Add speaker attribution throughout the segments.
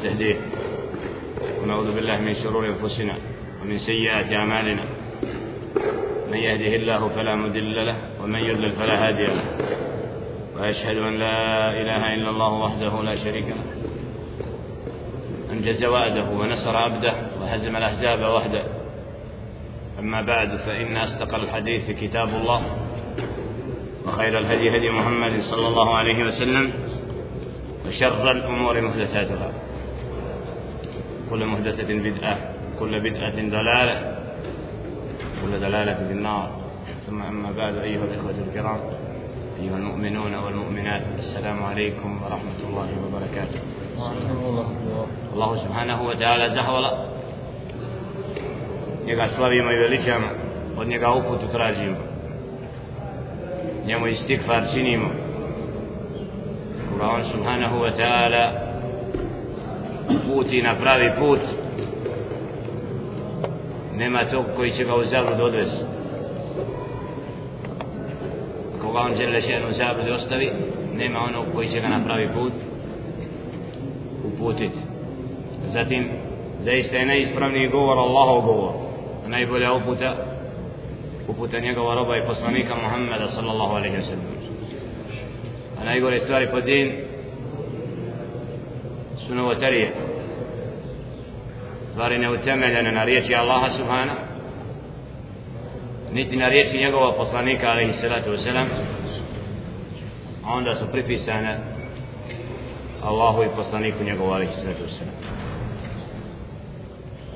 Speaker 1: ونستهديه ونعوذ بالله من شرور أنفسنا ومن سيئات أعمالنا. من يهده الله فلا مضل له ومن يضلل فلا هادي له. وأشهد أن لا إله إلا الله وحده لا شريك له. أنجز وعده ونصر عبده وهزم الأحزاب وحده. أما بعد فإن أصدق الحديث كتاب الله وخير الهدي هدي محمد صلى الله عليه وسلم وشر الأمور محدثاتها. كل محدثة بدعة كل بدعة ضلالة كل دلالة في النار. ثم أما بعد أيها الإخوة الكرام أيها المؤمنون والمؤمنات السلام عليكم ورحمة الله وبركاته. الله سبحانه وتعالى زهولا. Njega slavimo i veličamo od njega uputu tražimo. Njemu istikfar činimo. Koga subhanahu wa ta'ala puti na pravi put. Nema tog koji će ga u zablud odvesti. Koga on žele šenu u zablud ostavi nema onog koji će ga na pravi put uputiti zatim zaista je najispravniji govor Allahov govor. Najbolja uputa uputa njegova roba i poslanika Muhammeda sallallahu alaihi wa sallam. A najgore stvari po din su novotarije. Stvari neutemeljene na riječi Allaha subhana niti na riječi njegova poslanika alaihi salatu wasalam. A onda su pripisane Allahu i poslaniku njegova alaihi salatu wasalam.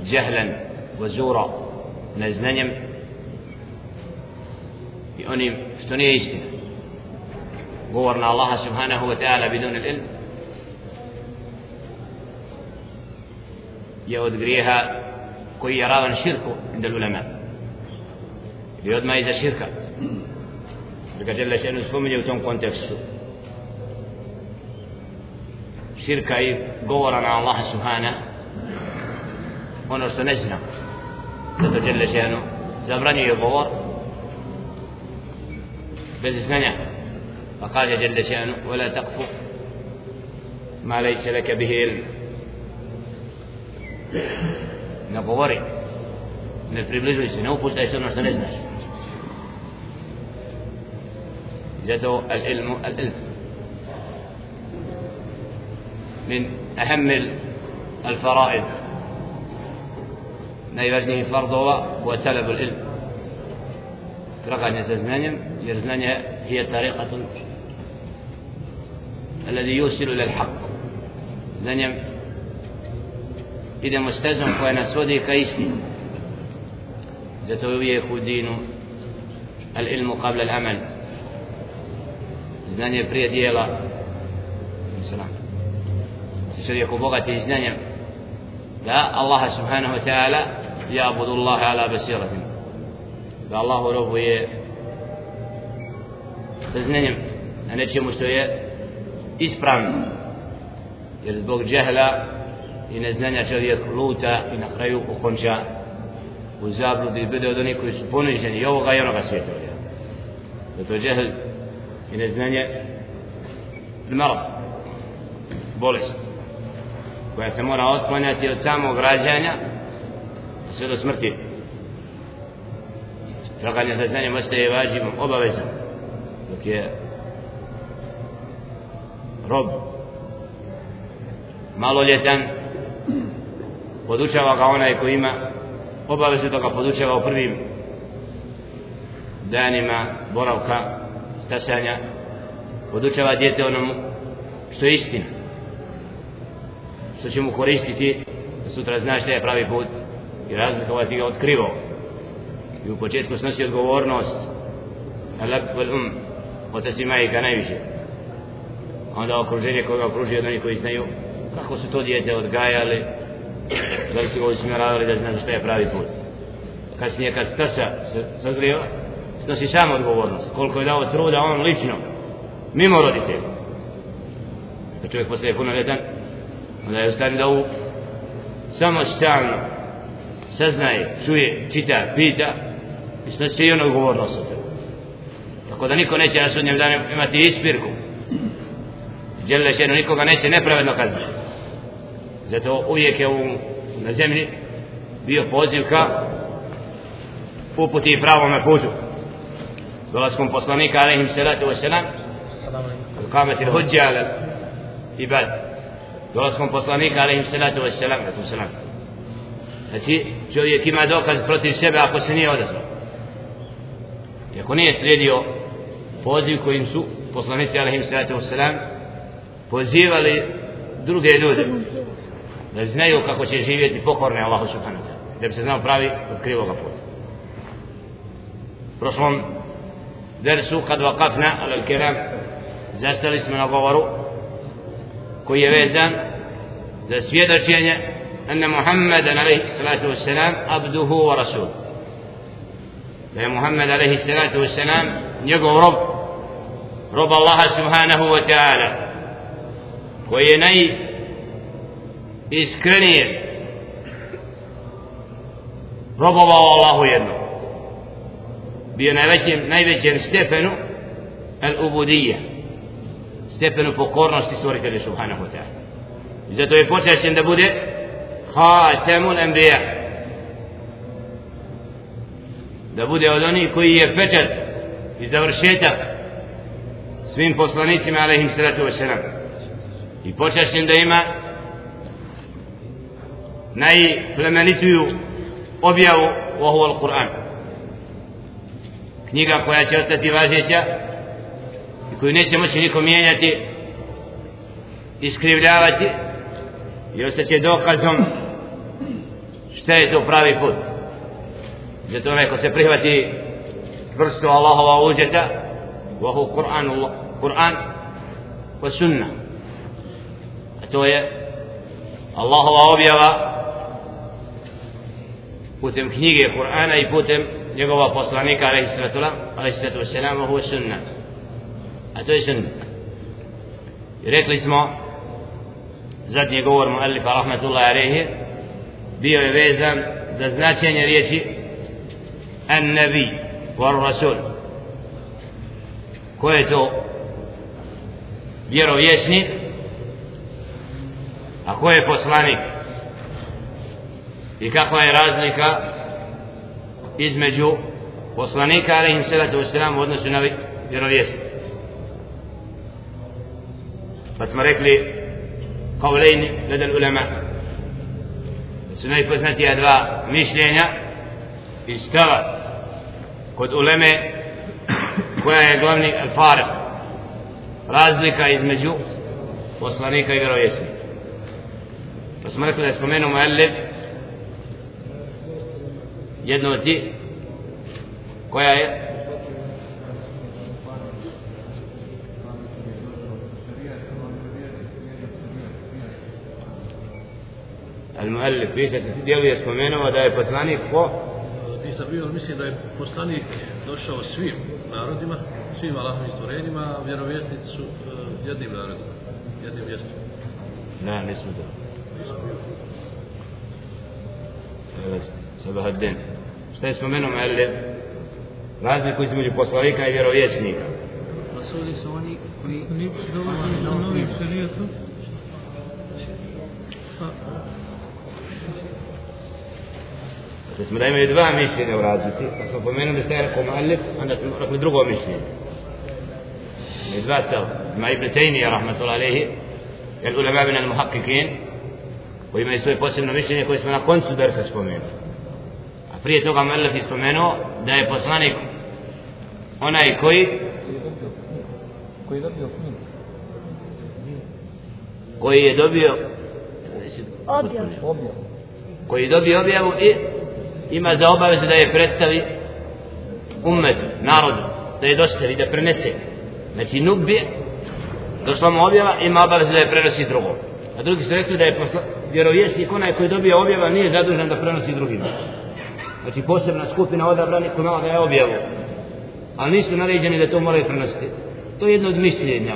Speaker 1: Džehlen vazura neznanjem i onim što nije istina. Govor na Allaha subhanahu wa ta'ala bidun il يودقريها كوي يرى الشرك عند العلماء. يود ما إذا شركة. لك جل شأنه سفومي يوتون كونتكستو. شركة قورنا على الله سبحانه. ونرسنجنا جل شأنه زبرني يقور. بس سنجنا فقال جل شأنه ولا تقف ما ليس لك به علم. ne govori. Ne približuj se, ne upuštaj se ono što ne znaš. Zato al ilmu al ilmu من أهم الفرائض نيفجنه فرض هو وتلب العلم رقع نتزنانهم يرزنانها هي طريقة الذي يوصل إلى الحق نتزنانهم idemo stezom koja nas vodi ka istinu zato je uvijek u dinu العلم قبل العمل znanje prije dijela čovjek obogati znanjem da Allah subhanahu wa ta'ala يعبد الله على بصيرة da Allahu robuje sa znanjem na nečemu što je ispravno jer zbog džehla i neznanja čovjek luta i na kraju okonča u zabludi i bude od onih koji su poniženi i ovoga i onoga svijeta zato džehl i neznanje mrd bolest koja se mora otklanjati od samog rađanja sve do smrti. Traganje za znanjem ostaje vađivom obavezom dok je rob maloljetan podučava ga onaj koji ima obavezu da ga podučava u prvim danima boravka stasanja. Podučava djete onomu što je istina što će mu koristiti. Sutra znaš da je pravi put i razlikovati ga od krivo. I u početku snosi odgovornost. Alab vel um otasi majka najviše. Onda okruženje koje okružuje od onih koji znaju kako su to dijete odgajali da li su ga usmjeravali da zna šta je pravi put. Kasnije kad stasa sazrio snosi sam odgovornost. Koliko je dao truda on lično mimo roditelja. Kad čovjek postaje punoljetan onda je u stanju da u samostalno saznaje, čuje, čita, pita i snosi i on odgovornost od tebe tako da niko neće na sudnjem danu imati ispirku. Đele šenu nikoga neće nepravedno kazniti. Zato uvijek je u, na zemlji bio poziv ka uputi i pravome putu. Dolaskom poslanika, alaihim salatu wasalam, kamet il huđa ala ibad. Dolaskom poslanika, alaihim salatu wasalam, salam. Znači, čovjek ima dokaz protiv sebe ako se nije odazvao. I ako nije slijedio poziv kojim su poslanici, alaihim salatu wasalam, pozivali druge ljude da znaju kako će živjeti pokorne Allahu subhanahu wa ta'ala da bi se znao pravi od krivoga puta prošlom dersu kad vakafna ala kiram zastali smo na govoru koji je vezan za svjedočenje أن محمد عليه الصلاة والسلام عبده ورسوله يا محمد عليه الصلاة والسلام يقول رب رب الله سبحانه وتعالى koji je naj iskrenije. Robovao Allahu jedno bio na najvećem, najvećem stepenu al ubudije stepenu pokornosti stvoritelja subhanahu wa ta'ala. I zato je počećen da bude hatemul enbija da bude od onih koji je pečat i završetak svim poslanicima alaihim salatu wa salam i počašen da ima najplemenituju objavu u ovu Al-Quran. Knjiga koja će ostati važeća i koju neće moći niko mijenjati iskrivljavati i ostaće dokazom šta je to pravi put. Zato onaj ko se prihvati vrstu Allahova uđeta u ovu Kur'an Kur'an wa sunnah. To je Allahova objava putem knjige Kur'ana i putem njegova poslanika alaihi sallatu alaihi sallatu wasalam ovo je sunna. A to je sunna. I rekli smo zadnji govor muallifa rahmatullahi alaihi bio je vezan za značenje riječi an nabi war rasul ko je to? Vjerovjesnik. A ko je poslanik? I kakva je razlika između poslanika alaihim salatu wasalam u odnosu na vjerovijest pa smo rekli kavlejni ledal ulema su najpoznatija dva mišljenja i stava kod uleme koja je glavni al razlika između poslanika i vjerovjesnika. Pa smo rekli da je spomenuo muallif jedno od ti koja je Al-Muallif, vi se dijelu je spomenuo da je poslanik ko?
Speaker 2: Nisam bio, mislim da je poslanik došao svim narodima, svim Allahovim stvorenjima, a vjerovjesnici su uh, jednim narodima, jednim mjestom.
Speaker 1: Ne, nismo to. Sabah den. Šta je spomenuo Mu'allif? Razliku između poslanika i vjerovječnika.
Speaker 3: Rasuli su oni koji novim.
Speaker 1: Dakle smo da imaju dva mišljenja u razlici, pa smo pomenuli šta je rekao Mu'allif, onda smo rekli drugo mišljenje. Imaju dva stava. Ima Ibn Taymiyyah, rahmatullahi alaihi, jer ulema bin al-muhakkikin, koji imaju svoje posebno mišljenje koje smo na koncu drsa spomenuli. Prije toga Melef je spomenuo da je poslanik onaj koji
Speaker 3: koji je dobio knjigu
Speaker 1: koji je dobio
Speaker 3: objavu
Speaker 1: koji je dobio objavu i ima za obavezu da je predstavi umetu, narodu, da je dostavi, da prenese. Znači došla mu objava, ima obavezu da je prenosi drugom. A drugi su rekli da je posla, vjerovjesnik onaj koji dobije objava nije zadužen da prenosi drugima. Znači posebna skupina odabrani koji malo da je objavu. Ali nisu naređeni da to moraju prenositi. To je jedno od mišljenja.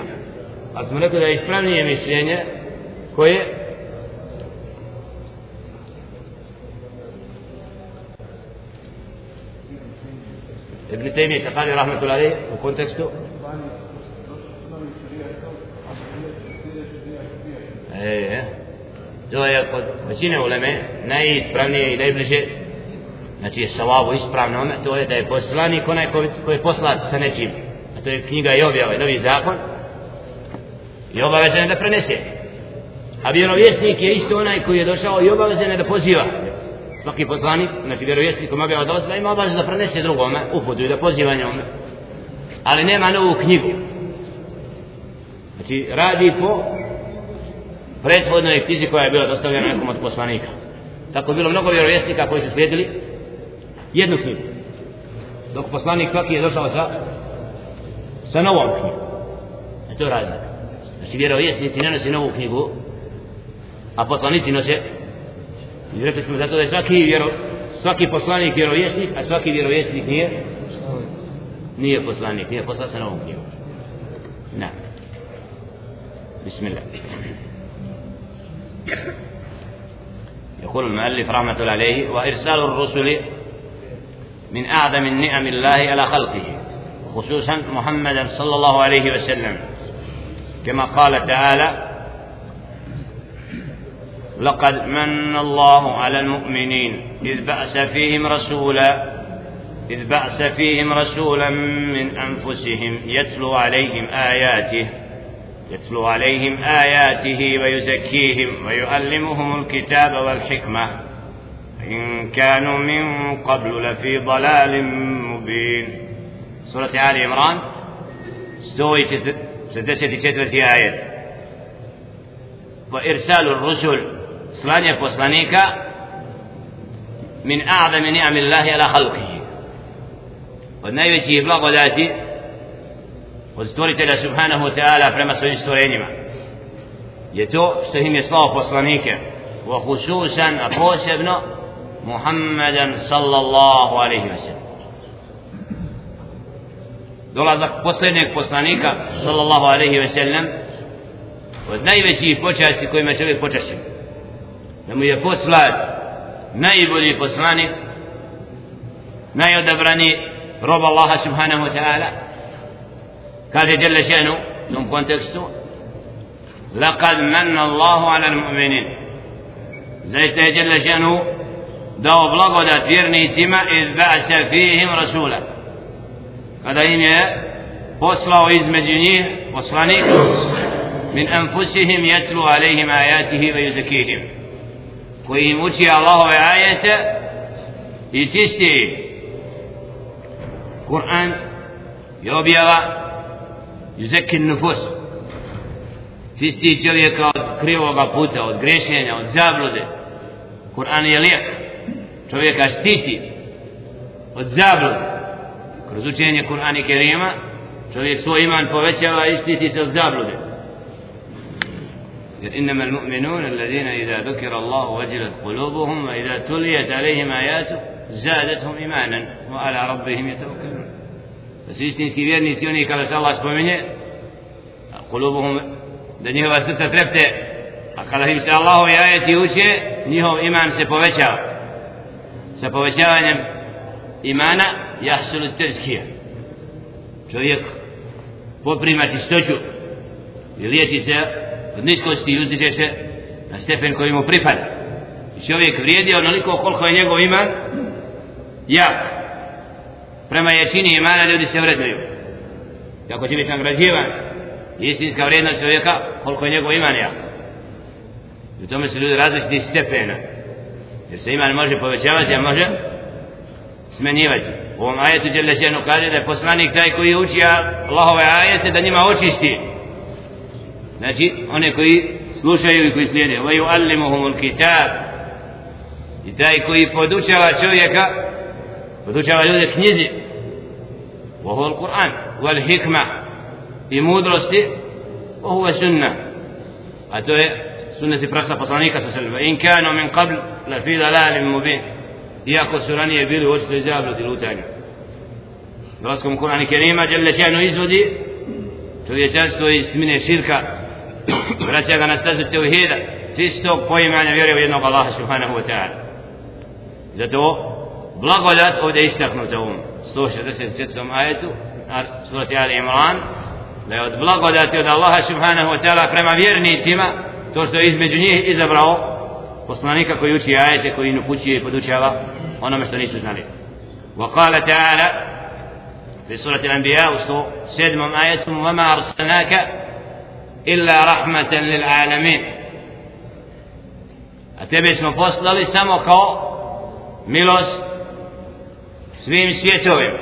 Speaker 1: Ali smo rekli da je ispravnije mišljenje koje Ibn Taymiyyah kaže rahmetullahi u kontekstu E, e. To je kod većine uleme najispravnije i najbliže znači je savavo ispravno ono to je da je poslanik onaj ko, ko je poslat sa nečim. A to je knjiga i objava i novi zakon. I obavezan je da prenese. A vjerovjesnik je isto onaj koji je došao i obavezan je da poziva. Svaki poslanik, znači vjerovjesnik koji objava dozva ima obavezan da prenese drugome uputu i da poziva njome. Ali nema novu knjigu. Znači radi po prethodnoj knjizi koja je bila dostavljena nekom od poslanika. Tako je bilo mnogo vjerovjesnika koji su slijedili jednu knjigu dok poslanik svaki je došao sa sa novom knjigom a to je razlika znači vjerovjesnici ne nosi novu knjigu a poslanici nose i rekli smo zato da je svaki vjero svaki poslanik vjerovjesnik a svaki vjerovjesnik nije nije poslanik nije poslat sa novom knjigom na bismillah يقول المؤلف رحمة الله عليه وإرسال الرسل من أعظم النعم الله على خلقه خصوصا محمدا صلى الله عليه وسلم. كما قال تعالى لقد من الله على المؤمنين إذ بأس فيهم رسولا إذ بأس فيهم رسولا من أنفسهم يتلو عليهم آياته يتلو عليهم آياته ويزكيهم ويعلمهم الكتاب والحكمة. إن كانوا من قبل لفي ضلال مبين. سورة آل عمران سوي سدسة تشتوى آية وإرسال الرسل سلانة وسلانيكا من أعظم نعم الله على خلقه. والنبي يسيب الله ذاتي وستوري تلا سبحانه وتعالى فلما سوي ستوري نما يتو استهم يسلاه وسلانيكا وخصوصا أبو سبنه Muhammadan sallallahu alaihi wa sallam dolazak posljednjeg poslanika sallallahu alaihi wa sallam od najvećih počasti kojima čovjek počašće da mu je poslat najbolji poslanik najodabrani rob Allaha subhanahu wa ta'ala kaže جل شأنه u tom kontekstu لقد من الله على المؤمنين je جل شأنه dao blagodat vjernicima iz ba'sa fihim rasula kada im je poslao između njih poslanik min anfusihim yatlu alaihim ayatihi wa yuzakihim koji im uči Allahove ajete i čisti Kur'an i objava yuzeki nufus čisti čovjeka od krivoga puta od grešenja, od zablude Kur'an je lijek čovjeka štiti od zablude kroz učenje Kur'ana i Kerima čovjek svoj iman povećava i štiti se od zablude jer innama al-mu'minun alladhina idha dhukira Allah wajilat qulubuhum wa idha tuliyat alayhim ayatu zadatuhum imanan wa ala rabbihim yatawakkalun da su istinski vjernici oni kada se Allah spominje kulubuhum da njihova srca trepte a kada im se Allahovi ajeti uče njihov iman se povećava sa povećavanjem imana jahsulu tezkija. Čovjek poprima čistoću i lijeti se od niskosti i uzdiže se na stepen koji mu pripada. I čovjek vrijedi onoliko koliko je njegov iman jak prema jačini imana ljudi se vrednuju. Kako će biti nagrađivan istinska vrijednost čovjeka koliko je njegov iman jak. I u tome su ljudi različiti stepena. Jer se iman može povećavati a može smenjivati u ovom ajetu Đelešenu kaže da je poslanik taj koji uči Allahove ajete da njima očisti znači one koji slušaju i koji slijede yuallimuhum alkitab i taj koji podučava čovjeka podučava ljude knjizi وهو القرآن والحكمة i mudrosti وهو سنة a to je sunneti praksa poslanika sa sallam in kanu min qabl fi dalalin mubin iako su ranije bili u očito izabljati lutanju dolaskom Kur'an i Kerima Jalla še'nu izvodi čovječanstvo iz smine širka vraća ga na stazu tevhida čistog poimanja vjere u jednog Allaha subhanahu wa ta'ala zato blagodat ovdje istaknuta u ovom 164. ajetu surati Ali Imran da je od blagodati od Allaha subhanahu wa ta'ala prema vjernicima to što je između njih izabrao poslanika koji uči ajete koji im upućuje i podučava onome što nisu znali وقال تعالى في سورة الأنبياء وستو سيدم آية وما أرسلناك إلا رحمة للعالمين أتبع اسم فصل لسمو كو ميلوس svim svjetovima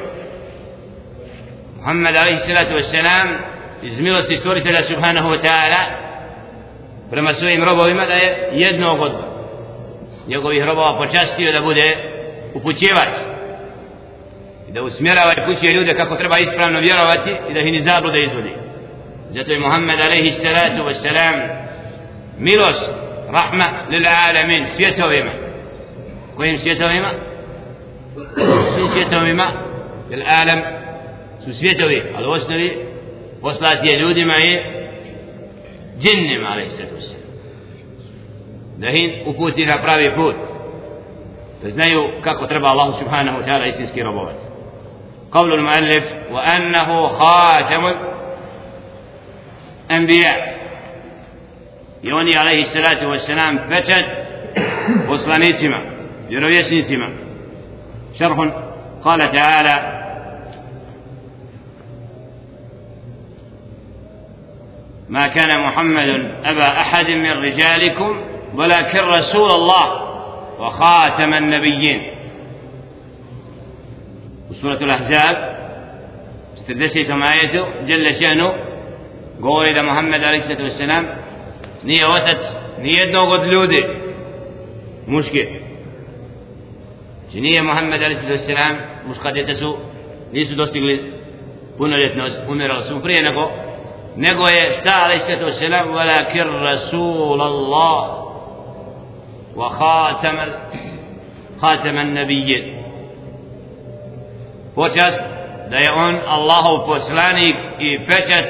Speaker 1: Muhammed alaihi salatu wassalam iz milosti stvoritelja subhanahu wa ta'ala prema svojim robovima da je jednog od njegovih robova počastio da bude upućivač. I da usmjerava i pućuje ljude kako treba ispravno vjerovati i da ih ni zablude izvodi. Zato je Muhammed alaihi salatu wassalam milost rahma lil alamin svjetovima. Kojim svjetovima? Svim svjetovima lil alam su svjetovi ali u osnovi poslati je ljudima i džinnima alaihi salatu wassalam da ih uputi na pravi put. Da znaju kako treba Allah subhanahu wa ta'ala istinski robovati. قول المؤلف وأنه خاتم الأنبياء يوني عليه الصلاة والسلام فتت وصلانيسما جنويسنسما شرح قال تعالى ما كان محمد أبا أحد من رجالكم ولكن رسول الله وخاتم النبيين. وسورة الأحزاب ستدسي تمايته جل شأنه. قول إلى محمد عليه الصلاة والسلام نية وتت نية نوغد لودي. مشكل. nije Muhammed a.s. muš kad djete su nisu dostigli punoljetnost umirali su prije nego nego je šta a.s. walakin rasul Allah وخاتم خاتم النبيين počast da je on Allahov poslanik i pečat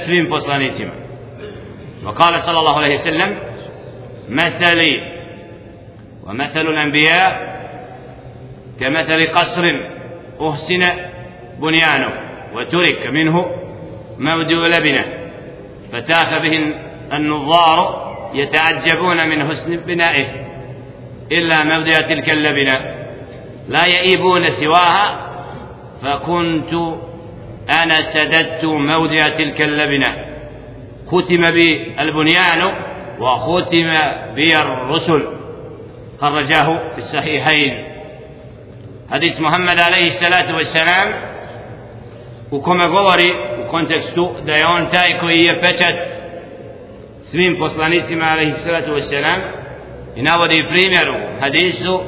Speaker 1: وقال صلى الله عليه وسلم مثلي ومثل الأنبياء كمثل قصر أحسن بنيانه وترك منه مودع لبنه. فتاخ به النظار يتعجبون من حسن بنائه. إلا مبدأ تلك اللبنة. لا يئيبون سواها فكنت أنا سددت موضع تلك اللبنة. ختم بي البنيان وختم بي الرسل. خرجاه في الصحيحين. حديث محمد عليه الصلاة والسلام u kome govori u kontekstu da je on taj koji je pečat i navodi primjeru hadisu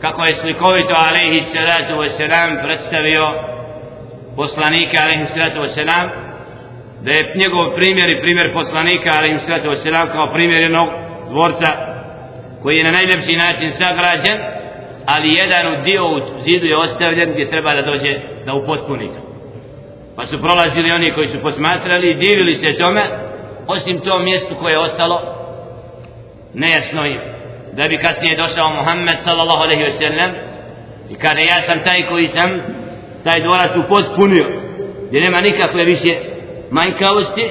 Speaker 1: kako je slikovito alaihi salatu wasalam predstavio poslanika alaihi salatu wasalam da je njegov primjer i primjer poslanika alaihi salatu wasalam kao primjer jednog dvorca koji je na najljepši način sagrađen ali jedan dio u zidu je ostavljen gdje treba da dođe da upotpuni to. Pa su prolazili oni koji su posmatrali i divili se tome osim tom mjestu koje je ostalo nejasno ime da bi kasnije došao Muhammed sallallahu alaihi ve sellem i kada ja sam taj koji sam taj dvorac upotpunio gdje nema nikakve više manjkavosti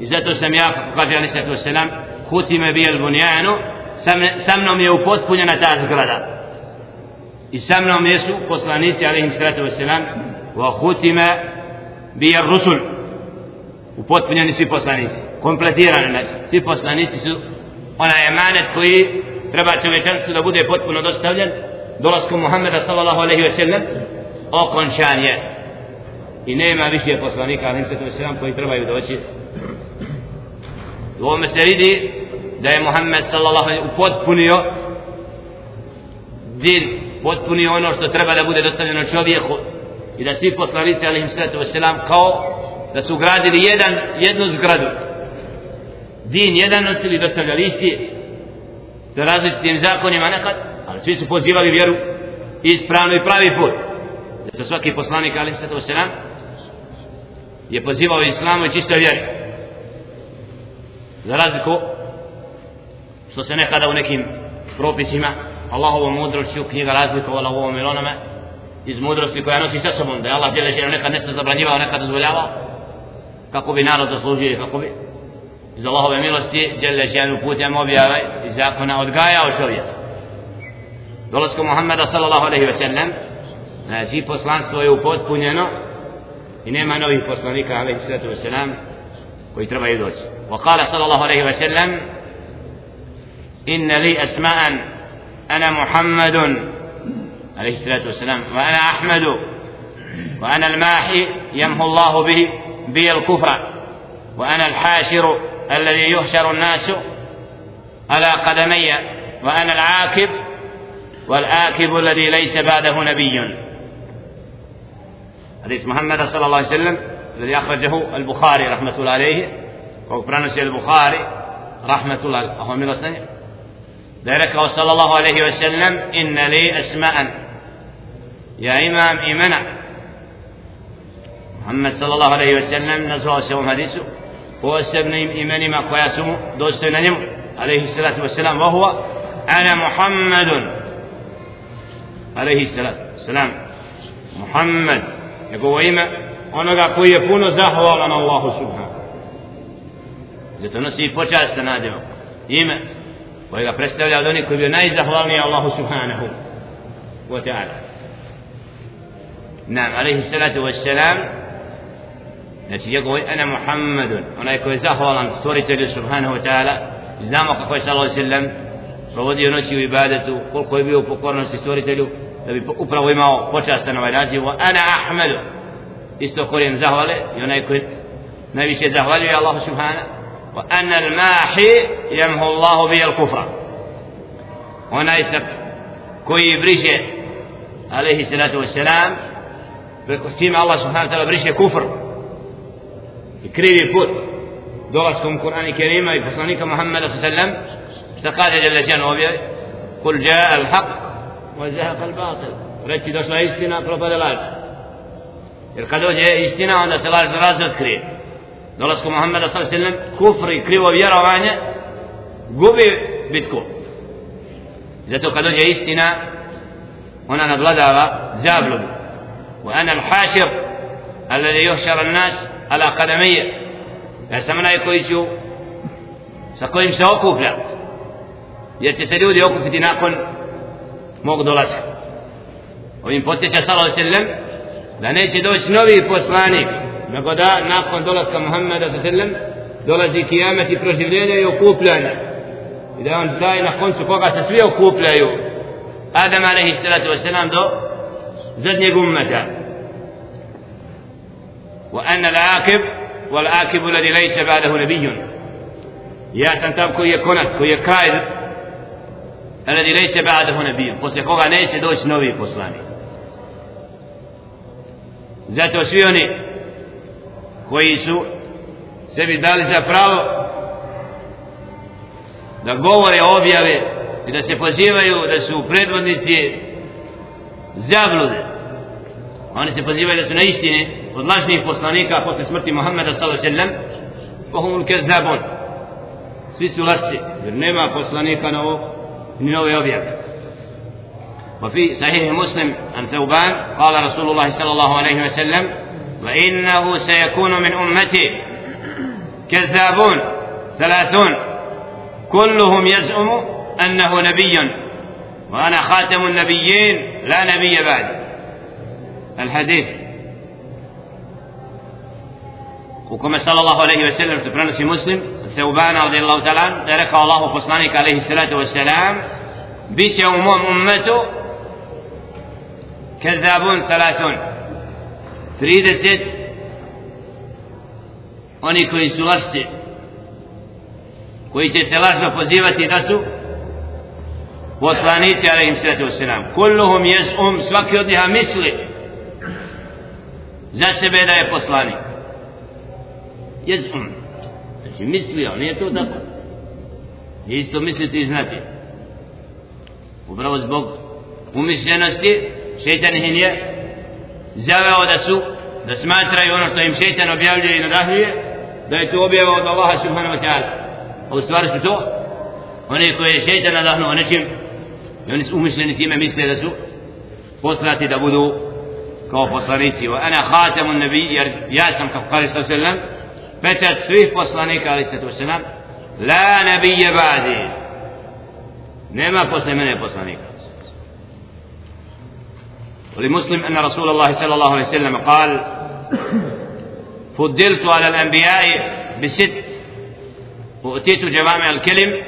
Speaker 1: i zato sam ja kako kaže alaihi wa sallam hutime bijel bunjanu sa mnom je upotpunjena ta zgrada. I sa mnom jesu poslanici alaihi wa sallam wa hutima bijel rusul. Upotpunjeni svi poslanici kompletirani znači svi poslanici su onaj emanet koji treba čovječanstvu da bude potpuno dostavljen dolaskom Muhammeda sallallahu alaihi ve sellem. Okončan je. I nema više poslanika alaihi to sallam koji trebaju doći. U ovome se vidi da je Muhammed sallallahu alaihi upotpunio din potpunio ono što treba da bude dostavljeno čovjeku. I da svi poslanici alaihi wa sallam kao da su gradili jedan, jednu zgradu. Din jedan nosili dostavljali isti sa različitim zakonima nekad, ali svi su pozivali vjeru ispravno i pravi put. Zato svaki poslanik, ali se to se nam, je pozivao islamu i čistoj vjeri. Za razliku, što se nekada u nekim propisima, Allahovom mudrošću, knjiga razlikovala u ovom ilonama, iz mudrosti koja nosi sa sobom, da je Allah djeleženo nekad nešto zabranjivao, nekad dozvoljavao, kako bi narod zaslužio i kako bi iz Allahove milosti djelle ženu putem objave i zakona odgajao čovjek dolazko Muhammeda sallallahu alaihi ve sellem znači poslanstvo je upotpunjeno i nema novih poslanika alaihi sallatu ve sellem koji trebaju doći وقال صلى الله عليه وسلم إن لي أسماء أنا محمد عليه الصلاة والسلام وأنا أحمد وأنا الماحي يمحو الله به بي الكفر وأنا الحاشر الذي يحشر الناس على قدمي وأنا العاكب والآكب الذي ليس بعده نبي. حديث محمد صلى الله عليه وسلم الذي أخرجه البخاري رحمة الله عليه. وقرنسي البخاري رحمة الله أهو ملسني ذلك صلى الله عليه وسلم إن لي أسماء. يا إمام إيمنا محمد صلى الله عليه وسلم نزوه سوم حديثه. Posebnim imenima koja su mu dostojna njemu alaihi salatu wasalam wa huwa ana muhammadun alaihi salatu wasalam muhammad njegovo ime onoga koji je puno zahvalan Allahu subhanahu zato nosi i počasta nadjeva ime koje ga predstavlja od onih koji bi najzahvalniji Allahu subhanahu wa ta'ala nam alaihi salatu wasalam Znači je govori ana Muhammedun, onaj koji je zahvalan stvoritelju subhanahu wa ta'ala, znamo kako je sallahu sallam provodio noći u ibadetu, koliko je bio u pokornosti stvoritelju, da bi upravo imao počastan ovaj naziv, ana Ahmedu, isto korijen zahvale, i onaj koji najviše zahvaljuje Allahu subhanahu, wa ana al-mahi yamhu Allahu bi al-kufra. Onaj koji briše, alaihi salatu wa salam, preko s time Allah subhanahu wa ta'ala briše kufr, كريري بوت دولاسكم القرآن الكريم أي فصانيك محمد صلى الله عليه وسلم فقال جل جل قل جاء الحق وزهق الباطل رجي دوشنا إستنا قلوبة دلال القدو جاء إستنا وأنا سلال رازت كري دولاسكم محمد صلى الله عليه وسلم كفر كري وبيرا وعنى قبي بتكو زاتو قدو جاء إستنا هنا نبلدها زابلو وأنا الحاشر الذي يحشر الناس ala kadamije ja sam onaj koji ću sa kojim se okuplja jer će se ljudi okupiti nakon mog dolaska. Ovim potjeća sallahu sallam da neće doći novi poslanik nego da nakon dolaska Muhammeda sallam dolazi kijamet i proživljenje i okupljanje. I da on taj na koncu koga se svi okupljaju. Adam alaihi salatu wasalam do zadnjeg ummeta. وأن العاقب والعاقب الذي ليس بعده نبي يا سنتاب كوي يكونت كوي يكايد الذي ليس بعده نبي posle koga neće doći novi poslanik zato svi oni koji su sebi dali za pravo da govore objave i da se pozivaju da su predvodnici zablude oni se pozivaju da su na istini od lažnih poslanika posle smrti Muhammeda sallallahu alejhi ve sellem pohum kezzabun svi su lažci jer nema poslanika novog ni nove objave وفي صحيح مسلم عن ثوبان قال رسول الله صلى الله عليه وسلم وإنه سيكون من أمتي كذابون ثلاثون كلهم يزعم أنه نبي وأنا خاتم النبيين لا نبي بعد الحديث u kome sallallahu alaihi ve sellem se prenosi muslim Seubana radijallahu ta'ala da je rekao Allahu poslanik alaihi salatu ve selam bit će u mom ummetu kezabun salatun. 30 oni koji su lašci koji će se lažno pozivati da su poslanici alaihi salatu wa salam. Kulluhum jesum svaki od njiha misli za sebe da je poslanik jezum. Znači mislio, nije to tako. Je isto misliti i znati. Upravo zbog umišljenosti šeitan ih nije zaveo da su da smatraju ono što im šeitan objavljuje i nadahljuje da je to objava od Allaha subhanahu wa ta'ala. A u stvari su to oni koji je šeitan nadahnuo nečim i oni su umišljeni time misle da su poslati da budu kao poslanici. Wa ana khatamun nabi jer ja sam kao kali sallam pečat svih poslanika ali se to se nam la nabije ba'di. Nema posle mene poslanika. ولمسلم أن رسول الله صلى الله عليه وسلم قال فضلت على الأنبياء بست وأتيت جوامع الكلم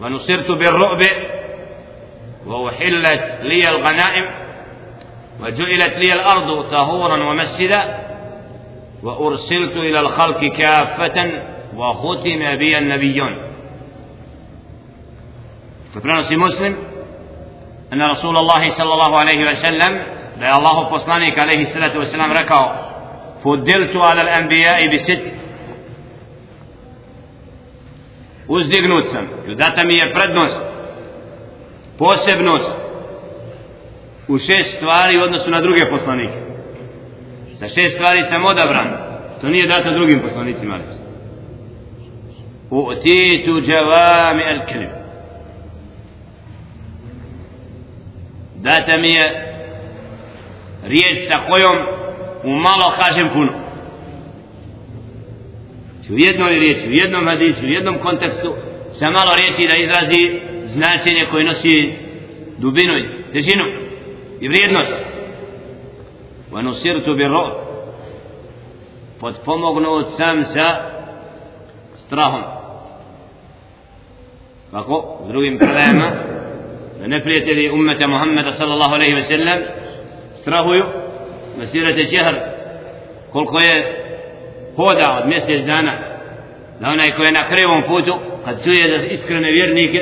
Speaker 1: ونصرت بالرؤب وأحلت لي الغنائم وجعلت لي الأرض طهورا ومسجدا وأرسلت إلى الخلق كافة وختم بي النبيون. فبرنسي مسلم أن رسول الله صلى الله عليه وسلم لا الله بصلانيك عليه الصلاة والسلام ركعوا فدلت على الأنبياء بست uzdignut sam. I data mi je prednost posebnost u šest stvari sa šest stvari sam odabran. To nije dato drugim poslanicima U'titu džavami al kelim data mi je riječ sa kojom u malo kažem puno. Znači, u jednoj riječi, u jednom hadisu, u jednom kontekstu sa malo riječi da izrazi značenje koje nosi dubinu, težinu i vrijednost wa nusirtu bi sam sa strahom. Kako u drugim predajama da neprijatelji ummeta Muhammeda sallallahu alaihi ve sellem strahuju nasirate čehr koliko je hoda od mjesec dana da onaj koji je na krivom putu kad čuje da iskrene vjernike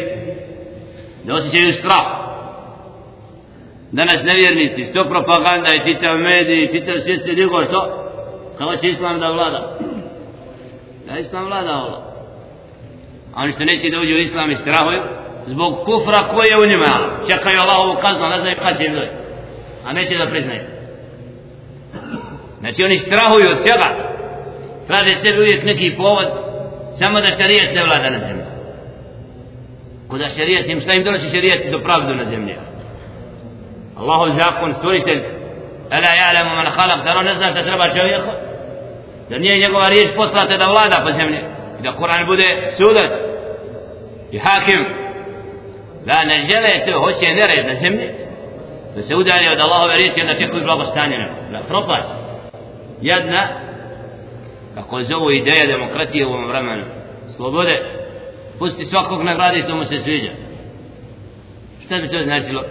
Speaker 1: da osjećaju strah danas nevjernici sto propaganda i čitav mediji čitav svijet se digo što? Kao će islam da vlada? Da islam vlada ovo. A oni što neće da uđu u islam i strahuju zbog kufra koji je u njima. Čekaju Allahovu kaznu ne znaju kad će im doći. A neće da priznaju. Znači oni strahuju od svega. Traže sebi uvijek neki povod samo da šarijet ne vlada na zemlji. Kada šarijet im šta im donosi šarijet do pravdu na zemlji. الله زاكون سوريتل ألا يعلم من خلق سنو نزل تسربا شويخ لن يجب أريد فصلة دولادة في الزمن إذا قرآن بودي سودة يحاكم لا نجلة هشي نري في الزمن فسودة يود الله أريد أن تكون في الثاني لا تربس يدنا أقول زوه إداية ديمقراطية ومرمان سلوبودة فستي سواقك نغرادي ثم سسويجا شتاد بتوز نارسلو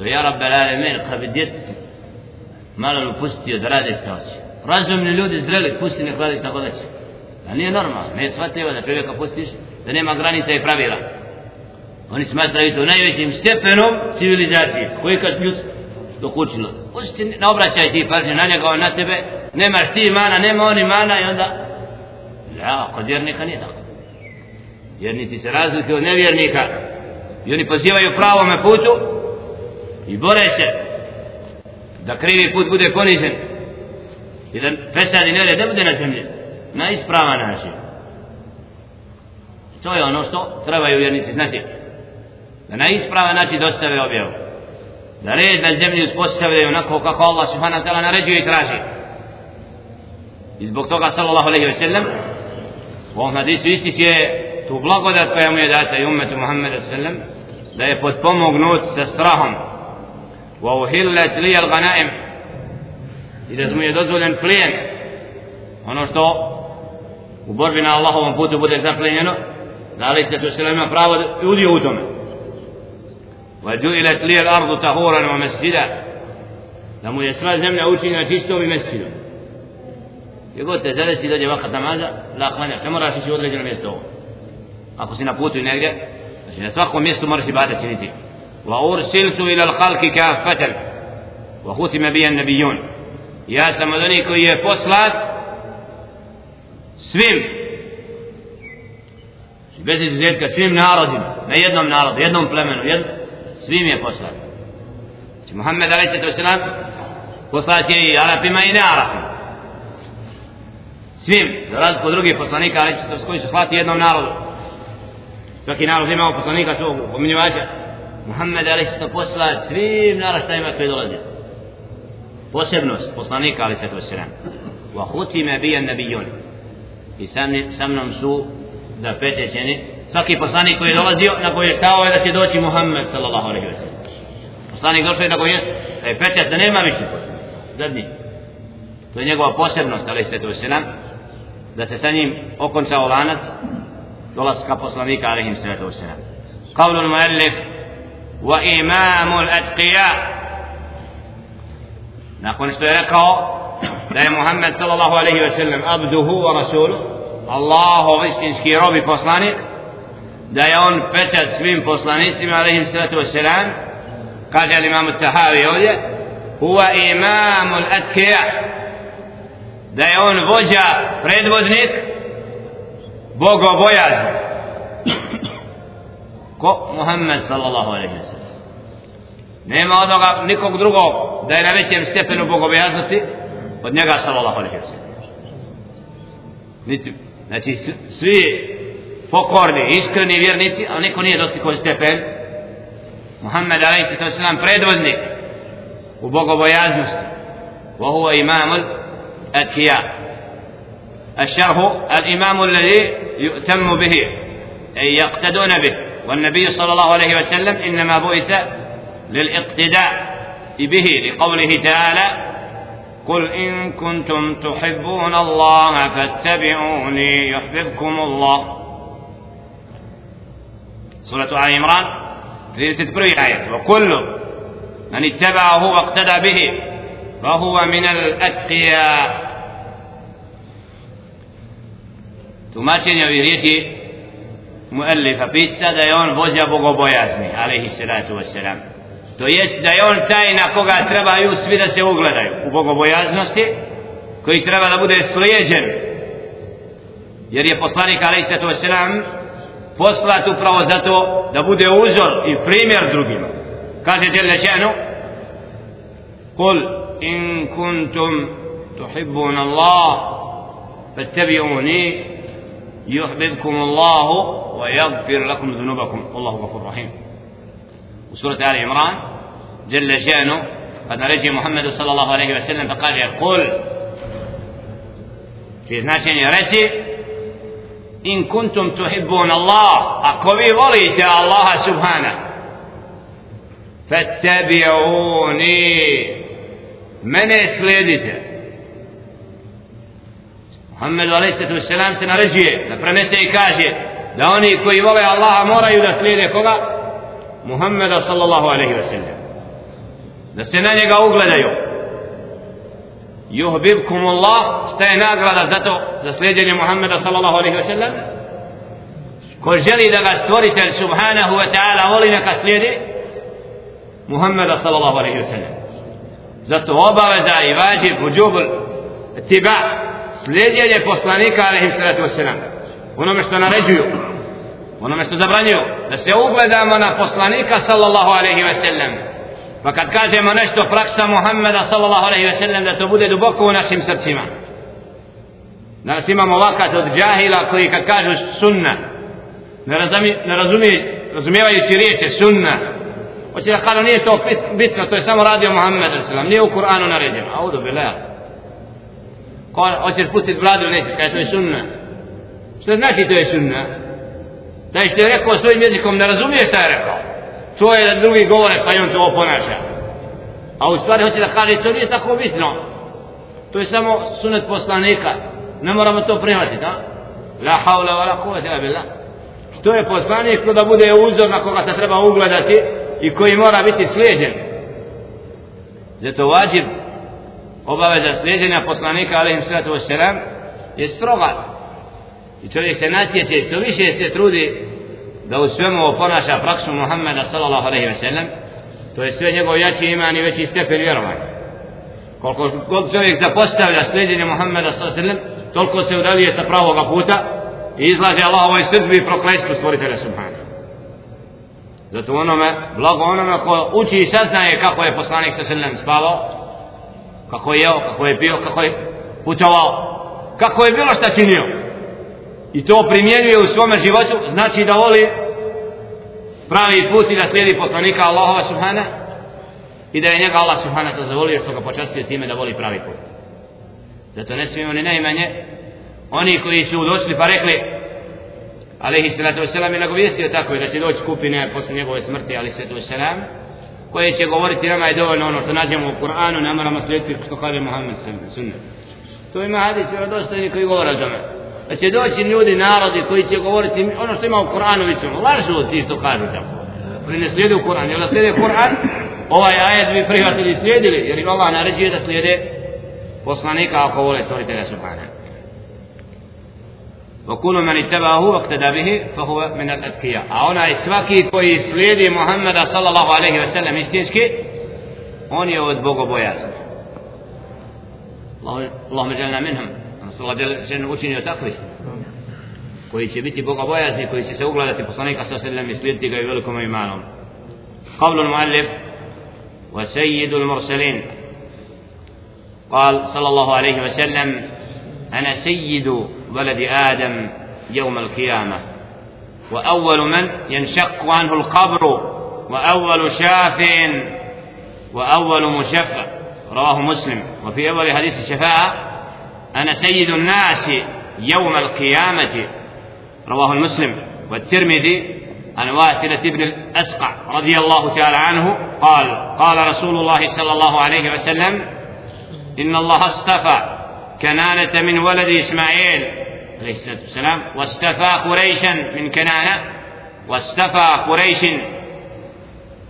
Speaker 1: to ja rabbel alemin kad bi djet malo upustio da rade šta hoće. Razumni ljudi zreli pusti nek radi šta god hoće. A nije normalno ne shvatio da čovjeka pustiš da nema granica i pravila. Oni smatraju to najvećim stepenom civilizacije koji kad ljus dokučilo pusti ne obraćaj ti pažnje na njega na tebe nemaš ti mana, nema oni mana i onda ja, kod vjernika nije tako. Vjernici se razlikuju od nevjernika i oni pozivaju pravome putu i bore se da krivi put bude ponižen i da fesad i nered ne bude na zemlji. Na ispravan način. To je ono što trebaju vjernici znati. Da na ispravan način dostave objavu. Da red na zemlji uspostavljaju onako kako Allah subhanahu wa ta'ala naređuje i traži. I zbog toga sallallahu alejhi ve sellem u ovom hadisu ističe tu blagodat koja mu je data i umetu Muhammeda sallam da je potpomognut sa strahom wa uhillat li al-ghanaim i da mu je dozvoljen plijen. Ono što u borbi na Allahovom putu bude zaplenjeno da li se tu sallam ima pravo i udio u tome. wa ju'ilat li al ardu tahuran wa masjida da mu je sva zemlja učinjena čistom i mesjidom Gdje god te zadesi dođe vakat namaza, la klanjaš, ne moraš ići u određeno mjesto. Ovo. Ako si na putu i negdje, znači na svakom mjestu moraš i bada činiti. وأرسلت إلى الخلق كافة وختم بي النبيون. يا سمدني كي يفصلت سويم. بس الزيت كسويم نارد ما يدنم نارد يدنم فلمن يد يا يفصلت محمد عليه الصلاة والسلام فصلت على فيما ينعرف svim, za razliku od drugih poslanika, ali će se koji su shvati jednom narodu. Svaki narod Muhammed ali se to posla svim narastajima koji dolazi posebnost poslanika ali se to sira wa hutime bija nabijun i sa mnom su za pečećeni svaki poslanik koji je dolazio na koje stavao je da će doći Muhammed sallallahu alaihi wa sallam. Poslanik došao je na koje da je pečat da nema više poslanika zadnji. To je njegova posebnost ali se to sira da se sa njim okončao lanac dolaska poslanika alaihim sallatu wa sallam قول muallif وإمام الأتقياء. نقول استيقا دا محمد صلى الله عليه وسلم أبده ورسوله. الله غيستنسكي ربي فصلانك دا يون فتا سمين فصلانيسم عليه الصلاة والسلام. قال الإمام التحاري هو إمام الأتقياء. دا يون فريد وزنك بوغو بوياز ko Muhammed sallallahu alaihi wa sallam nema onoga nikog drugog da je na većem stepenu bogobojaznosti od njega sallallahu alaihi wa sallam znači svi pokorni, iskreni vjernici, ali niko nije dostigao stepen. Muhammed alaihi sallam predvodnik u bogobojaznosti. وهو إمام الأتقياء الشرح الإمام الذي يؤتم به أي يقتدون به والنبي صلى الله عليه وسلم إنما بعث للاقتداء به لقوله تعالى قل إن كنتم تحبون الله فاتبعوني يحببكم الله. سورة آل عمران تذكر آية وكل من اتبعه واقتدى به فهو من الأتقياء. Tumačenje ovih riječi muallifa pisa da je on vođa bogobojazni alaihi salatu wasalam to jest da je on taj na koga trebaju svi da se ugledaju u bogobojaznosti koji treba da bude slijeđen jer je poslanik alaihi salatu wasalam poslat upravo zato da bude uzor i primjer drugima kaže Jelle še'nu kul in kuntum tuhibbun Allah fattabi'uni yuhbibkum Allah ويغفر لكم ذنوبكم. والله غفور رحيم. وسورة آل عمران جل شأنه. قد أرجي محمد صلى الله عليه وسلم فقال يقول في إثناشين يرسي إن كنتم تحبون الله أكوبي وريت الله سبحانه. فاتبعوني. من إسليدت؟ محمد عليه الصلاة والسلام سنرجي لبرنسي كاجي da oni koji vole Allaha moraju da slijede koga? Muhammeda sallallahu alaihi wa sallam da se na njega ugledaju yuhbibkum Allah šta je nagrada za to za slijedjenje Muhammeda sallallahu alaihi wa sallam ko želi da ga stvoritelj subhanahu wa ta'ala voli neka slijedi Muhammeda sallallahu alaihi wa sallam zato obaveza i vađib uđubul tiba slijedjenje poslanika alaihi sallatu wa sallam onome što naređuju onome što zabranjuju da se ugledamo na poslanika sallallahu alaihi ve sellem. Pa kad kažemo nešto praksa Muhammeda sallallahu alaihi ve sellem da to bude duboko u našim srcima. Danas imamo vakat od džahila koji kad kažu sunna ne, razumi, ne razumije, razumijevajući riječe sunna hoće da kada nije to bitno to je samo radio Muhammed sallam nije u Kur'anu naređeno. Audu bila ko hoćeš pustiti bradu neće kada to je sunna što znači to je sunna? Znači, da što je rekao svojim jezikom ne razumije šta je rekao. To je da drugi govore pa on to oponaša. A u stvari hoće da kaže to nije tako bitno. To je samo sunet poslanika. Ne moramo to prihvatiti a? la haula wa la kuvvete billah. Što je poslanik da bude uzor na koga se treba ugledati i koji mora biti slijeđen. Zato vađib obaveza slijeđenja poslanika alaihim sallatu wassalam je stroga i čovjek se natječe što više se trudi da u svemu oponaša praksu Muhammeda sallallahu alaihi ve sellem to je sve njegov jači iman i veći stepen vjerovanja. Koliko god čovjek zapostavlja sljeđenje Muhammeda sallallahu alaihi ve sellem toliko se udalije sa pravoga puta i izlaže Allah ovoj i prokletstvu stvoritelja subhana zato onome blago onome ko uči i saznaje kako je poslanik sallallahu alaihi ve sellem spavao kako je jeo, kako je pio, kako je putovao kako je bilo šta činio i to primjenjuje u svome životu znači da voli pravi put i da slijedi poslanika Allahova subhana i da je njega Allah subhana to zavolio što ga počastio time da voli pravi put. Zato ne smijemo ni najmanje oni koji su došli pa rekli alaihi sallatu wasalam je nagovijestio tako da će doći skupine posle njegove smrti alaihi sallatu wasalam koje će govoriti nama je dovoljno ono što nađemo u Kur'anu ne moramo slijediti što kaže Muhammed sunnet to ima hadis vjerodostojni koji govore o tome da će doći ljudi narodi koji će govoriti ono što ima u Kur'anu vi ćemo lažu ti što kažu tamo oni ne slijede u Kur'an jer da slijede Kur'an ovaj ajet bi prihvatili i slijedili jer im Allah naređuje da slijede poslanika ako vole stvoritelja subhanahu وكل من اتبعه واقتدى به فهو من الأذكياء أنا إسواكي كوي سليدي محمد صلى الله عليه وسلم استنسكي on je od bogobojazni Allahumma želna minhum Allah želna učinio takvih koji će biti bogobojazni koji će se ugledati poslanika sa sallam i slijediti ga i velikom imanom. قبل المؤلف وسيد المرسلين قال صلى الله عليه وسلم أنا سيد ولد آدم يوم القيامة وأول من ينشق عنه القبر وأول شافع وأول مشفع رواه مسلم وفي أول حديث الشفاعة أنا سيد الناس يوم القيامة. رواه المسلم والترمذي عن واثلة بن الأسقع رضي الله تعالى عنه قال قال رسول الله صلى الله عليه وسلم إن الله اصطفى كنانة من ولد إسماعيل عليه الصلاة والسلام واستفى قريشا من كنانة واستفى قريش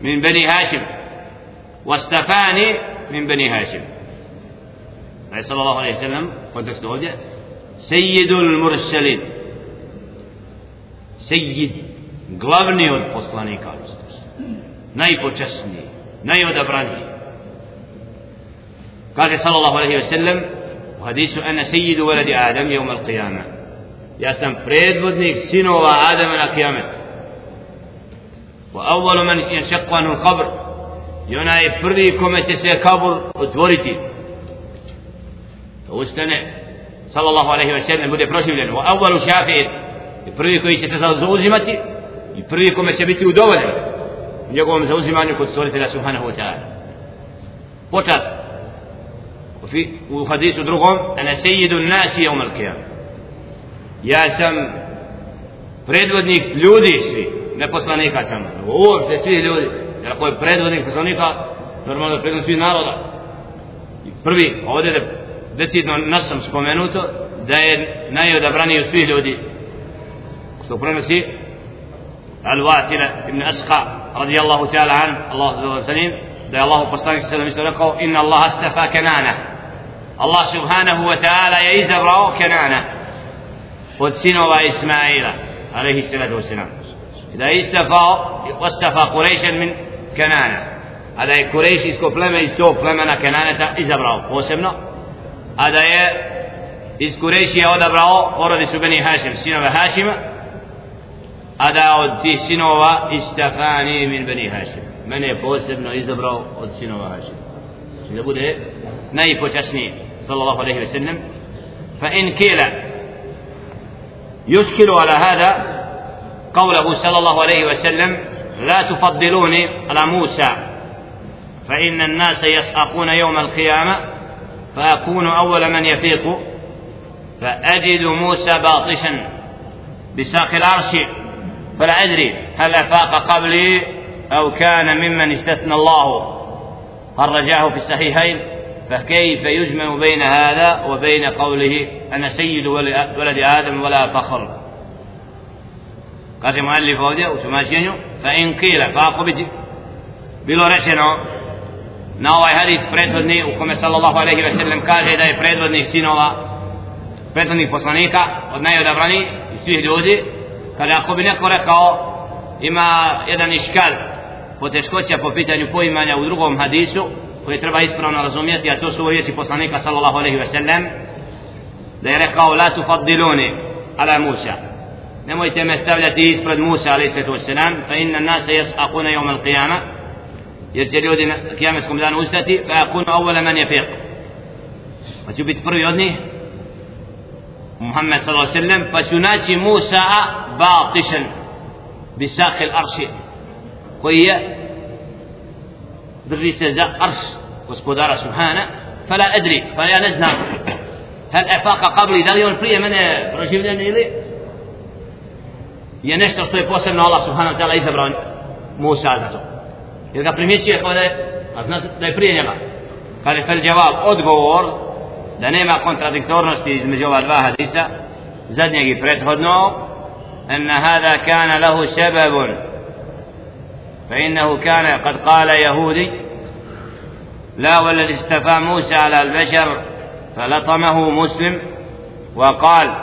Speaker 1: من بني هاشم واستفاني من بني هاشم. صلى الله عليه وسلم قلت ovdje سيد المرسلين سيد glavni od poslanika najpočasniji najodabraniji kaže sallallahu alaihi wa sallam u hadisu ana sejidu veledi Adam je umal qiyama ja sam predvodnik sinova Adama na kijamet wa awwalu man yanshaqqa anhu al-qabr i onaj prvi kome će se kabur otvoriti da ustane sallallahu alaihi ve sellem bude proživljen. U avvalu šafir i prvi koji će se zauzimati i prvi kome će biti udovoljen u njegovom zauzimanju kod stvoritelja subhanahu wa ta'ala. Počas u hadisu drugom ana sejidu nasi jeum qiyam ja sam predvodnik ljudi svi ne poslanika sam uopšte svi ljudi. Jer ako je predvodnik poslanika normalno predvodnik svi naroda. I prvi ovdje decidno nas sam spomenuto, da je najodabraniji od svih ljudi, što prenosi Al-Watila ibn Asqa, radijallahu ta'ala an, Allah salim, da je Allah poslanik sallam isto rekao, inna Allah astafa kanana, Allah subhanahu wa ta'ala je izabrao Kenana od sinova Ismaila alaihi salatu wasalam da je istafao ostafa Kurejšan min Kenana a da je Kurejšijsko pleme iz tog plemena Kenaneta izabrao posebno a da je iz Kurejšija odabrao porodicu Beni Hašim sinove Hašima a da od tih sinova istafani min Beni Hašim mene je posebno izabrao od sinova Hašima da bude najpočasniji صلى الله عليه وسلم فإن كيل يشكل على هذا قوله صلى الله عليه وسلم لا تفضلوني على موسى فإن الناس يسأقون يوم القيامة فأكون أول من يفيق. فأجد موسى باطشا بساق العرش. فلا أدري هل أفاق قبلي أو كان ممن استثنى الله. هل رجاه في الصحيحين؟ فكيف يجمع بين هذا وبين قوله أنا سيد ولد آدم ولا فخر؟ قال المؤلف فإن قيل bilo rečeno na ovaj hadis prethodni u kome sallallahu alaihi ve sellem kaže da je predvodnik sinova predvodnik poslanika od najodabrani i svih ljudi kada ako bi neko rekao ima jedan iškal poteškoća po pitanju poimanja u drugom hadisu koje treba ispravno razumjeti, a to su riječi poslanika sallallahu alaihi ve sellem, da je rekao, la tufaddiluni ala Musa. Nemojte me stavljati ispred Musa alaihi sallatu wasallam, fa inna nasa jasakuna yawm al-qiyama, يرجي ليودي كيامسكم دان وجدتي فأكون أول من يفيق وشو بتفروا يودني محمد صلى الله عليه وسلم فشناشي موسى باطشا بساخ الأرش وهي دري سيزا أرش وسبودارة سبحانه فلا أدري فلا نزنا هل أفاق قبلي اليوم ونفري من رجيب دان إلي يا نشتر طيب وصلنا الله سبحانه وتعالى إذا موسى عزته jer ga primjećuje kao da je a zna da je prije njega kad je fel djavab odgovor da nema kontradiktornosti između ova dva hadisa zadnjeg i prethodnog أن هذا كان له سبب فإنه كان قد قال يهودي لا والذي استفى موسى على البشر فلطمه مسلم وقال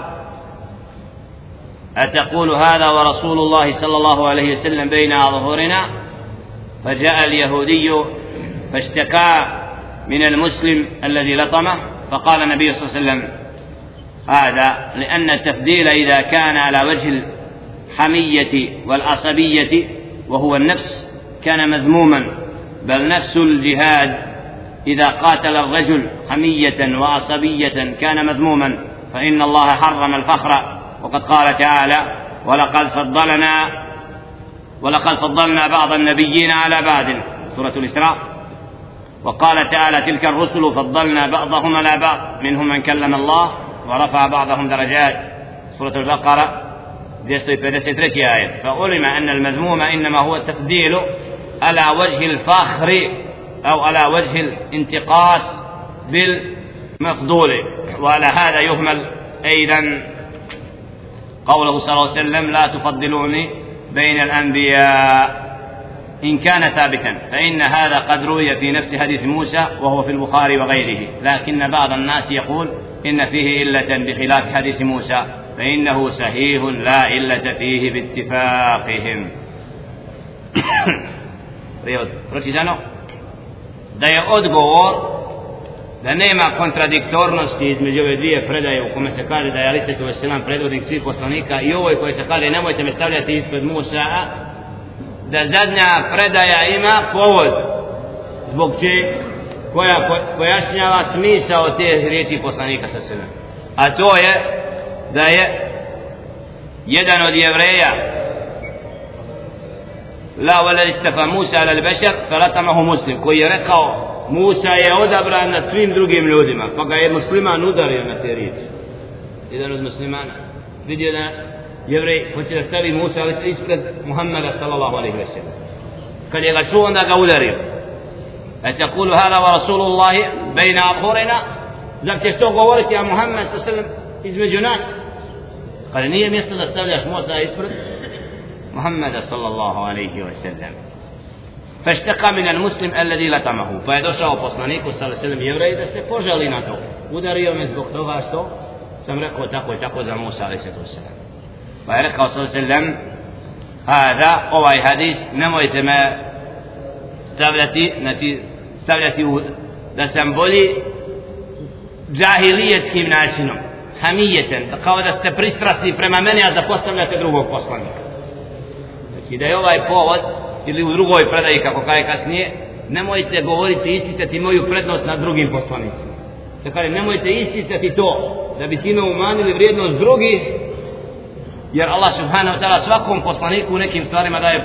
Speaker 1: أتقول هذا ورسول الله صلى الله عليه وسلم بين أظهرنا فجاء اليهودي فاشتكى من المسلم الذي لطمه فقال النبي صلى الله عليه وسلم هذا لأن التفضيل إذا كان على وجه الحمية والعصبية وهو النفس كان مذموما بل نفس الجهاد إذا قاتل الرجل حمية وعصبية كان مذموما فإن الله حرم الفخر. وقد قال تعالى ولقد فضلنا ولقد فضلنا بعض النبيين على بعض. سورة الإسراء. وقال تعالى تلك الرسل فضلنا بعضهم على بعض. منهم من كلم الله ورفع بعضهم درجات. سورة البقرة. 253 آية فعلم أن المذموم إنما هو التفضيل على وجه الفخر أو على وجه الانتقاص بالمفضول وعلى هذا يهمل أيضا قوله صلى الله عليه وسلم لا تفضلوني بين الأنبياء إن كان ثابتا فإن هذا قد روي في نفس حديث موسى وهو في البخاري وغيره. لكن بعض الناس يقول إن فيه إلة بخلاف حديث موسى فإنه صحيح لا علة فيه باتفاقهم. Da je odgovor da nema kontradiktornosti između ove dvije predaje u kome se kaže da je Alice Veselam predvodnik svih poslanika i ovoj koji se kaže nemojte me stavljati ispred Musa da zadnja predaja ima povod zbog če koja pojašnjava smisao te riječi poslanika sa sebe. A to je da je jedan od jevreja la wala istafa Musa ala al-bashar falatamahu muslim koji je rekao Musa je odabran nad svim drugim ljudima pa ga je musliman udario na te riječi jedan od muslimana vidio da jevrej hoće da stavi Musa ispred Muhammeda sallallahu alaihi wa sallam kad je ga čuo onda ga udario أتقول هذا ورسول الله بين أظهرنا zar ćeš to govoriti a Muhammed sa sallam između nas kada nije mjesto da stavljaš Musa ispred Muhammeda sallallahu alaihi wa sallam فاشتقى من المسلم الذي لطمه فيدوشا وبصنانيك صلى الله عليه وسلم يبري ده سيبوجه لنا تو ودار يومي سبق توغا شتو سم ركو تاكو تاكو زر موسى عليه الصلاة والسلام فيركو صلى الله عليه وسلم هذا هو الحديث نمو me stavljati, znači, stavljati u, da sam bolji džahilijetskim načinom, hamijeten, kao da ste pristrasni prema meni, a zapostavljate drugog poslanika. Znači, da je ovaj povod, ili u drugoj predaji, kako kaže kasnije, nemojte govoriti isticati moju prednost nad drugim poslanicima. da kaže nemojte isticati to, da bi time umanili vrijednost drugih, jer Allah subhanahu wa ta'ala svakom poslaniku u nekim stvarima daje,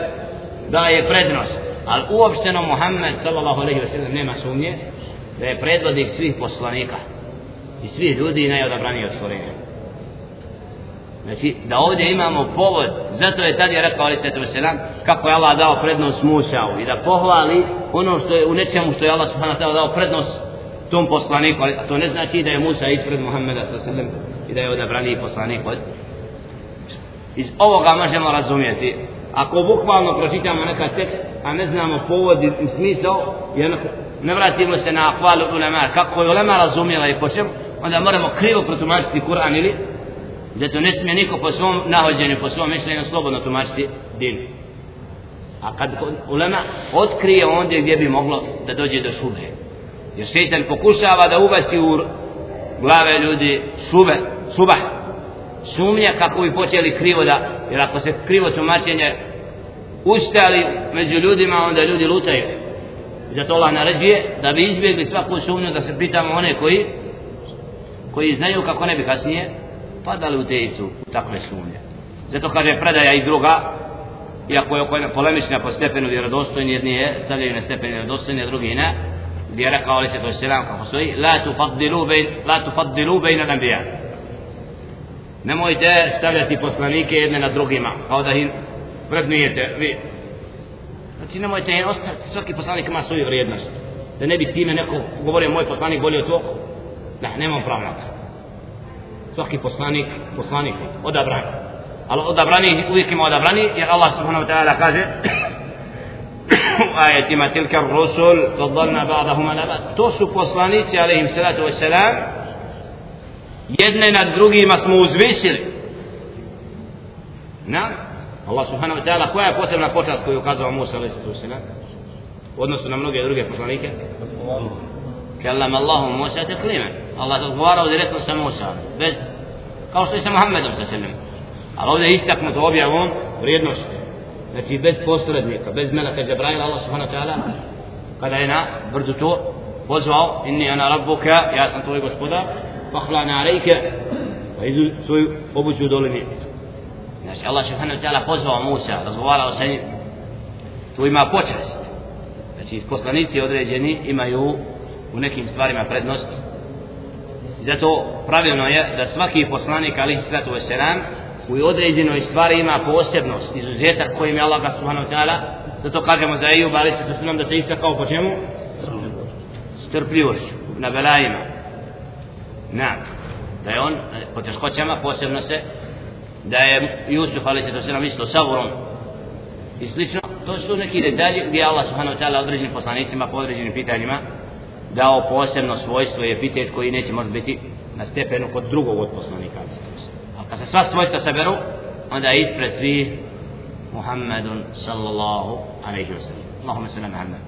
Speaker 1: daje prednost. Ali uopšteno Muhammed sallallahu alaihi wa sallam nema sumnje da je predvodnik svih poslanika i svi ljudi najodabraniji od stvorenja. Znači, da ovdje imamo povod, zato je tad je rekao Ali Svetu Veselam, kako je Allah dao prednost Musa'u i da pohvali ono što je u nečemu što je Allah Subhanahu Ta'ala dao prednost tom poslaniku, ali to ne znači da je Musa ispred Muhammeda sallam i da je odabrani poslanik od iz ovoga možemo razumjeti. Ako bukvalno pročitamo neka tekst a ne znamo povod i smisao jer ne vratimo se na hvalu ulema kako je ulema razumjela i po čemu onda moramo krivo protumačiti Kur'an ili zato ne smije niko po svom nahođenju, po svom mišljenju slobodno tumačiti din. A kad ulema otkrije ondje gdje bi moglo da dođe do šube. Jer šeitan pokušava da ubaci u glave ljudi šube, subah, sumnja kako bi počeli krivo da, jer ako se krivo tumačenje ustali među ljudima, onda ljudi lutaju. Zato Allah naređuje da bi izbjegli svaku sumnju da se pitamo one koji koji znaju kako ne bi kasnije padali u te takve sumnje. Zato kaže predaja i druga, iako je polemična po stepenu vjerodostojni, jedni je stavljaju na stepen vjerodostojni, a drugi ne, gdje je rekao ali se selam kako stoji la tufaddilu bejn la tufaddilu bejn al-anbiya. Nemojte stavljati poslanike jedne na drugima kao da ih vrednujete vi. Znači nemojte ostaviti, svaki poslanik ima svoju vrijednost. Da ne bi time neko govorio moj poslanik bolje od tvog. Da nemam pravo na svaki poslanik poslanik odabran ali odabrani uvijek ima odabrani jer Allah subhanahu wa ta'ala kaže u ajetima tilka rusul faddalna ba'dahum ala ba'd. To su poslanici alejhim salatu vesselam jedne nad drugima smo uzvisili. Na Allah subhanahu wa ta'ala koja je posebna počast koju ukazao Musa alejhi salatu vesselam u odnosu na mnoge druge poslanike? Allah. Sa Musa bez kao što je sa Muhammedom sa selem ali ovdje je istaknuto objavom vrijednost znači bez posrednika bez meleka Jabraila Allah subhanahu wa ta'ala kada je na brdu to pozvao inni ana rabbuka ja sam tvoj gospodar fahlana alejke pa idu svoju obuću dolini znači Allah subhanahu wa ta'ala pozvao Musa razgovarao sa njim tu ima počast znači poslanici određeni imaju u nekim stvarima prednost. Zato pravilno je da svaki poslanik alihi sallatu wasalam u određenoj stvari ima posebnost izuzetak kojim je Allah subhanahu wa ta'ala zato kažemo za Ejub alihi sallatu wasalam da se istakao po čemu? Strpljivošću na belajima. Na da je on e, po teškoćama posebno se da je Jusuf alihi sallatu nam isto saburom i slično to su neki detalji gdje Allah subhanahu wa ta'ala određenim poslanicima po određenim pitanjima dao posebno svojstvo i epitet koji neće možda biti na stepenu kod drugog od poslanika a kad se sva svojstva saberu onda je ispred svih Muhammedun sallallahu alaihi wa sallam. Allahumma sallam Muhammed.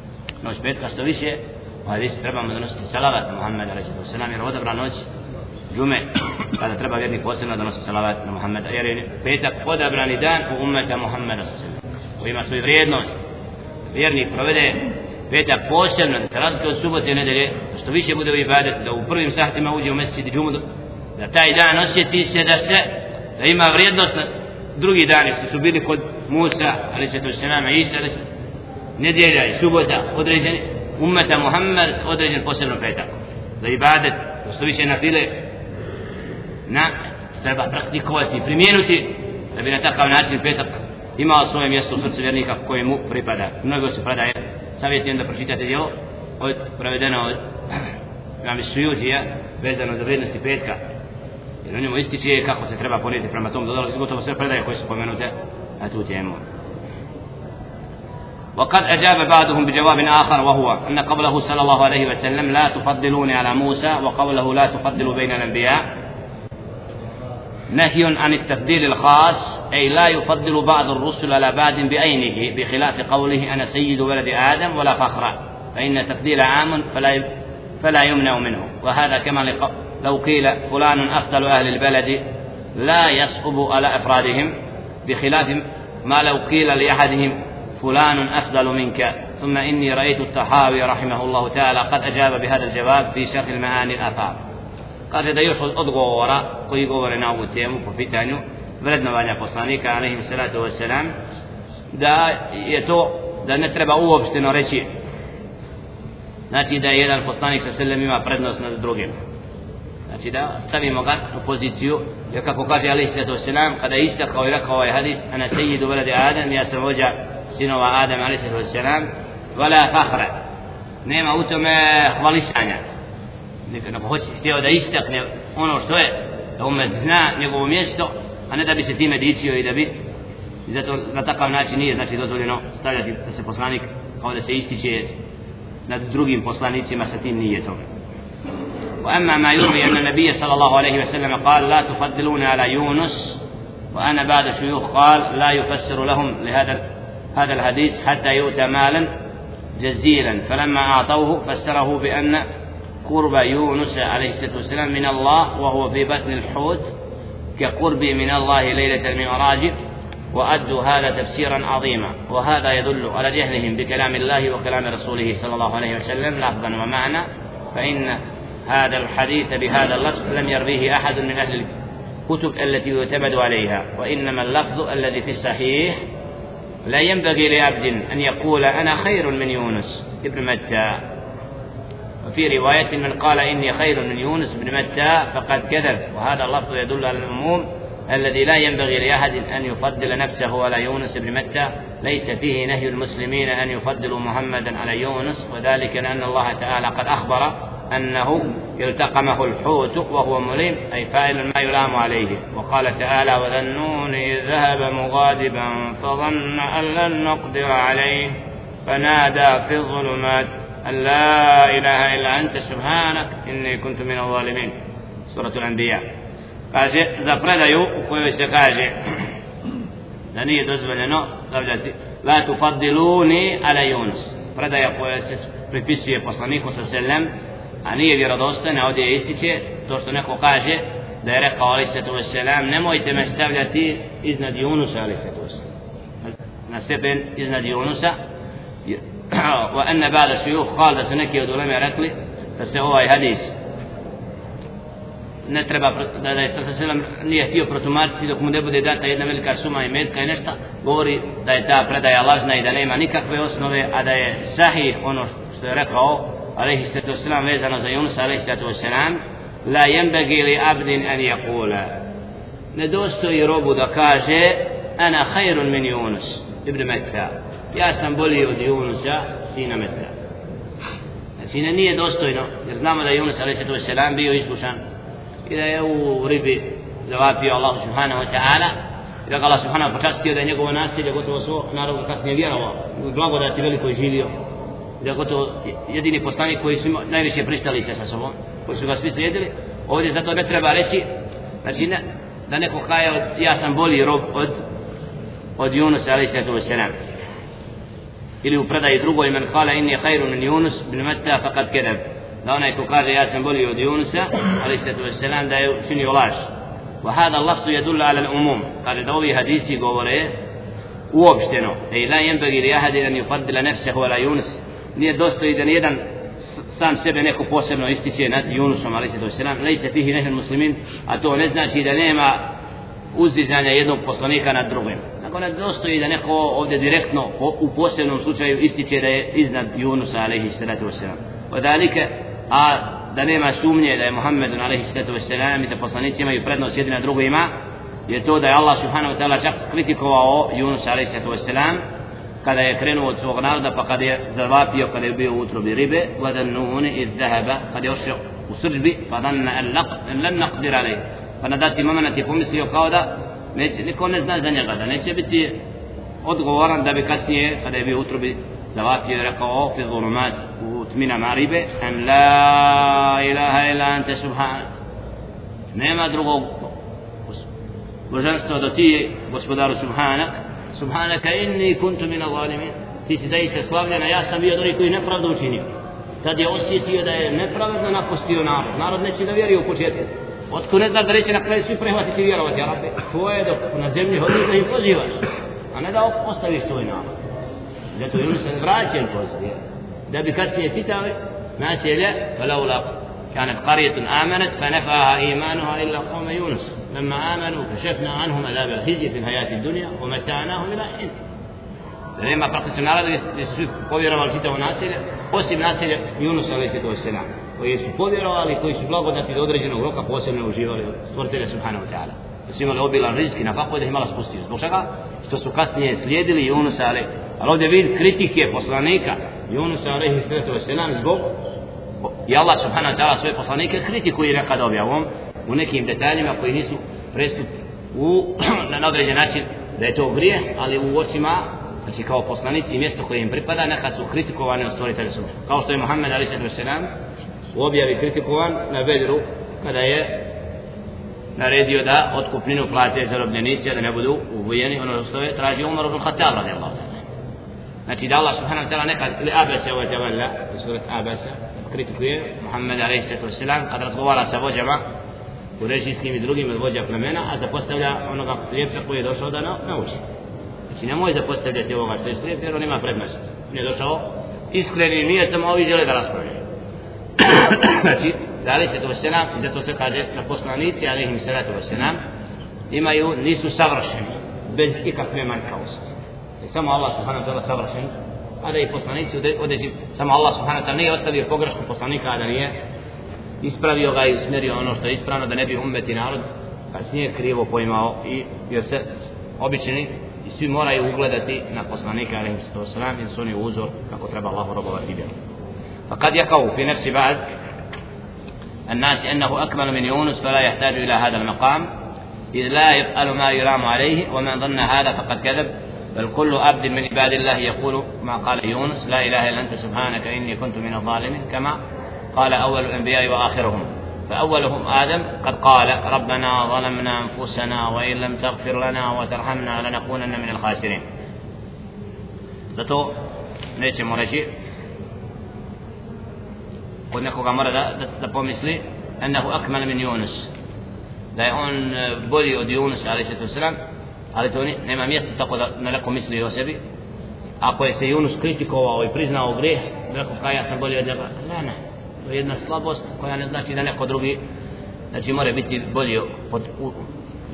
Speaker 1: Noć petka što više ovaj hadisu trebamo donositi salavat na Muhammed alaihi wa sallam jer odabra noć džume kada treba vjernik posebno donositi salavat na Muhammed jer je petak odabrani dan u ummeta Muhammeda sallallahu koji ima svoju vrijednost. Vjernik provede petak posebno da se razlika od subote i nedelje što više bude u ibadet da u prvim sahtima uđe u meseci džumu da taj dan osjeti se da se da ima vrijednost na drugi dani što su bili kod Musa ali se to se nama Isa ali se nedjelja i subota određeni ummeta Muhammed određen posebno petak za ibadet što više na file na treba praktikovati i primijenuti da bi na takav način petak imao svoje mjesto u srcu vjernika kojemu pripada. Mnogo se predaje, savjetujem da pročitate djelo, od, provedeno od Imam Sujutija, vezano za vrijednosti petka. Jer u njemu ističe kako se treba ponijeti prema tom dodalo, gotovo sve predaje koje su pomenute na tu temu. وقد أجاب بعضهم بجواب آخر وهو أن قوله صلى الله عليه وسلم لا تفضلوني على موسى وقوله لا تفضلوا بين الأنبياء نهي عن التفضيل الخاص أي لا يفضل بعض الرسل على بعض بعينه بخلاف قوله أنا سيد ولد آدم ولا فخر. فإن تفضيل عام فلا فلا يمنع منه. وهذا كما لو قيل فلان أفضل أهل البلد لا يصعب على أفرادهم بخلاف ما لو قيل لأحدهم فلان أفضل منك. ثم إني رأيت الطحاوي رحمه الله تعالى قد أجاب بهذا الجواب في شرح المعاني الآثار kaže da još od odgovora koji govore na ovu temu po pitanju vrednovanja poslanika alaihim salatu wasalam da je to da ne treba uopšteno reći. Znači da je jedan poslanik sa selem ima prednost nad drugim. Znači da stavimo ga u poziciju jer kako kaže alaihim salatu wasalam kada je istakao i rekao ovaj hadis ana sejidu velade Adam ja sam vođa sinova Adam alaihim salatu wasalam vala fahra nema u tome hvalisanja. Nego hoće htio da istakne ono što je da umet zna njegovo mjesto a ne da bi se time dičio i da bi i zato na takav način nije znači dozvoljeno stavljati da se poslanik kao da se ističe nad drugim poslanicima sa tim nije toga وأما ما يروي أن النبي صلى الله عليه وسلم قال لا تفضلون على يونس وأنا بعد شيوخ قال لا يفسر لهم لهذا هذا الحديث حتى يؤتى مالا جزيلا فلما أعطوه فسره بأن قرب يونس عليه الصلاة والسلام من الله وهو في بطن الحوت كقربي من الله ليلة المعراج وأدوا هذا تفسيرا عظيما. وهذا يدل على جهلهم بكلام الله وكلام رسوله صلى الله عليه وسلم. لفظا ومعنى فإن هذا الحديث بهذا اللفظ لم يرويه أحد من أهل الكتب التي يعتمد عليها. وإنما اللفظ الذي في الصحيح لا ينبغي لعبد أن يقول أنا خير من يونس ابن متى. وفي رواية من قال إني خير من يونس بن متى فقد كذب. وهذا اللفظ يدل على العموم الذي لا ينبغي لأحد أن يفضل نفسه على يونس بن متى. ليس فيه نهي المسلمين أن يفضلوا محمدا على يونس وذلك لأن الله تعالى قد أخبر أنه التقمه الحوت وهو مليم أي فاعل ما يلام عليه. وقال تعالى وذنون إذ ذهب مغاضبا فظن أن لن نقدر عليه. فنادى في الظلمات. أن لا إله إلا أنت سبحانك إني كنت من الظالمين سورة الأنبياء kaže za predaju u kojoj se kaže da nije dozvoljeno stavljati la tufaddiluni ala Yunus predaja koja se pripisuje poslaniku sa selem a nije vjerodostojna ovdje ističe to što neko kaže da je rekao ali se to selam nemojte me stavljati iznad Yunusa ali se to na stepen iznad Yunusa wa anna ba'da shuyukh qala da se neki od ulema rekli da se ovaj hadis ne treba da, da je to selam nije htio protumačiti dok mu ne bude data jedna velika suma i metka i nešto govori da je ta predaja lažna i da nema nikakve osnove a da je sahih ono što je rekao alaihi sallatu wasalam vezano za Yunus alaihi sallatu wasalam la jembegi li abdin an yaqula. Ne dostoji robu da kaže ana khairun min Yunus ibn Metta ja sam bolji od Junusa, sina Meta. znači ne nije dostojno jer znamo da je alaihi sallatu bio iskušan i da je u ribi zavapio Allah subhanahu wa ta'ala i da ga Allah subhanahu počastio da je njegovo nasilje gotovo svo narodno kasnije vjerovao. U blagodati veliko je živio da je gotovo jedini poslanik koji su najviše pristalice sa sobom koji su ga svi slijedili. Ovdje zato ne treba reći znači ne, da neko kaje od, ja sam bolji rob od od Yunus alaih ili u predaji drugoj men kala inni khairu min Yunus bin Matta faqad kedab da onaj ko kaže ja sam bolji od Yunusa alaih sallatu wasalam da je činio laž وهذا اللفظ يدل على العموم قال دوي حديثي govore uopšteno ej la ينبغي لأحد أن يفضل نفسه ولا يونس nije dostoji da nijedan sam sebe neko posebno ističe nad Yunusom ali se to selam lejse fihi nehel muslimin a to ne znači da nema uzdizanja jednog poslanika nad drugim ne dostoji da neko ovdje direktno u posebnom slučaju ističe da je iznad Yunusa alaihi salatu wasalam odalike a da nema sumnje da je Muhammedun alaihi salatu wasalam i da poslanici imaju prednost jedina drugima je to da je Allah subhanahu wa ta'ala čak kritikovao Yunus alaihi salatu wasalam kada je krenuo od svog naroda pa kada je zavapio kada je bio u utrobi ribe nuhuni iz zahaba kada je ošao u pa danna en lan naqdir alej pa na dati moment je pomislio kao da neće, niko ne zna za njega da neće biti odgovoran da bi kasnije kada je bio u zavatio i rekao fi zulumat u tminama ribe en la ilaha ila ante subhanak nema drugog božanstva do ti gospodaru subhanak. Subhanaka inni kuntu min zalimin. Ti si zaista slavljena ja sam bio od onih koji nepravdu učinio. Tad je osjetio da je nepravedno napustio narod. Narod neće da vjeruje u početku. Otko ne zna da reće na kraju svi prehvatiti i vjerovati ja rabbe tvoje dok na zemlji hodiš da ih pozivaš a ne da ostaviš svoj narod zato je se vraćen poziv da bi kasnije čitali naselje فلولا كانت قرية آمنت فنفعها إيمانها إلا قوم يونس لما آمنوا كشفنا عنهم عذاب الخزي في الحياة الدنيا ومتعناهم إلى حين da nema praktično naroda gdje su svi povjerovali čitavo naselje, osim naselja Yunus a.s. koji su povjerovali, koji su blagodati do određenog roka posebno uživali od stvoritelja Subhanahu wa ta'ala. Da su imali obilan rizki na fakoj da ih mala spustio. Zbog čega? Što su kasnije slijedili i a.s. Ali ovdje vid kritike poslanika Yunus a.s. zbog i Allah subhanahu wa ta'ala svoje poslanike kritikuje nekad objavom u nekim detaljima koji nisu prestup u, na određen način da je to grije, ali u očima znači kao poslanici mjesto koje im pripada neka su kritikovane od stvoritelja su kao što je Muhammed alaihi sallatu u objavi kritikovan na Bedru kada je naredio da otkupninu plate zarobljenici da ne budu ubijeni ono što je traži Umar ibn Khattab radijallahu ta'ala znači da Allah subhanahu wa ta'ala neka ili abese wa tavalla surat Abasa kritikuje Muhammed a.s. kad razgovara sa vođama u režijskim i drugim od vođa plemena, a zapostavlja onoga slijepca koji je došao da nauči. Znači nemoj zapostavljati ovoga što je slijep jer on ima prednost. On je došao iskreni nijetom, a ovi žele da raspravljaju. znači, dali se to selam, i zato se kaže na poslanici, ali im salatu selam, imaju, nisu savršeni, bez ikakve manjkavosti. I samo Allah subhanahu wa ta'ala savršen, a da i poslanici određi, samo Allah subhanahu wa ta'ala nije ostavio pogrešku poslanika, a da nije ispravio ga i usmjerio ono što je ispravno, da ne bi umeti narod kasnije krivo poimao i jer se obični i svi moraju ugledati na poslanika alaihi sallam jer su oni uzor kako treba Allahu robovati vjeru فقد يقع في نفس بعض الناس أنه أكمل من يونس فلا يحتاج إلى هذا المقام. إذ لا يفعل ما يرام عليه ومن ظن هذا فقد كذب. بل كل عبد من عباد الله يقول ما قال يونس لا إله إلا أنت سبحانك إني كنت من الظالمين. كما قال أول الأنبياء وآخرهم. فأولهم آدم قد قال ربنا ظلمنا أنفسنا وإن لم تغفر لنا وترحمنا لنكونن من الخاسرين. Zato nećemo reći kod nekoga mora da, da, da pomisli ennehu akmal min Yunus. Da je on e, bolji od Yunus ali se to sram ali to nema mjesta tako da neko misli o sebi. Ako je se Yunus kritikovao i priznao grijeh neko kao ja sam bolji od njega. Ne ne. To je jedna slabost koja ne znači da neko drugi znači mora biti bolji od, u,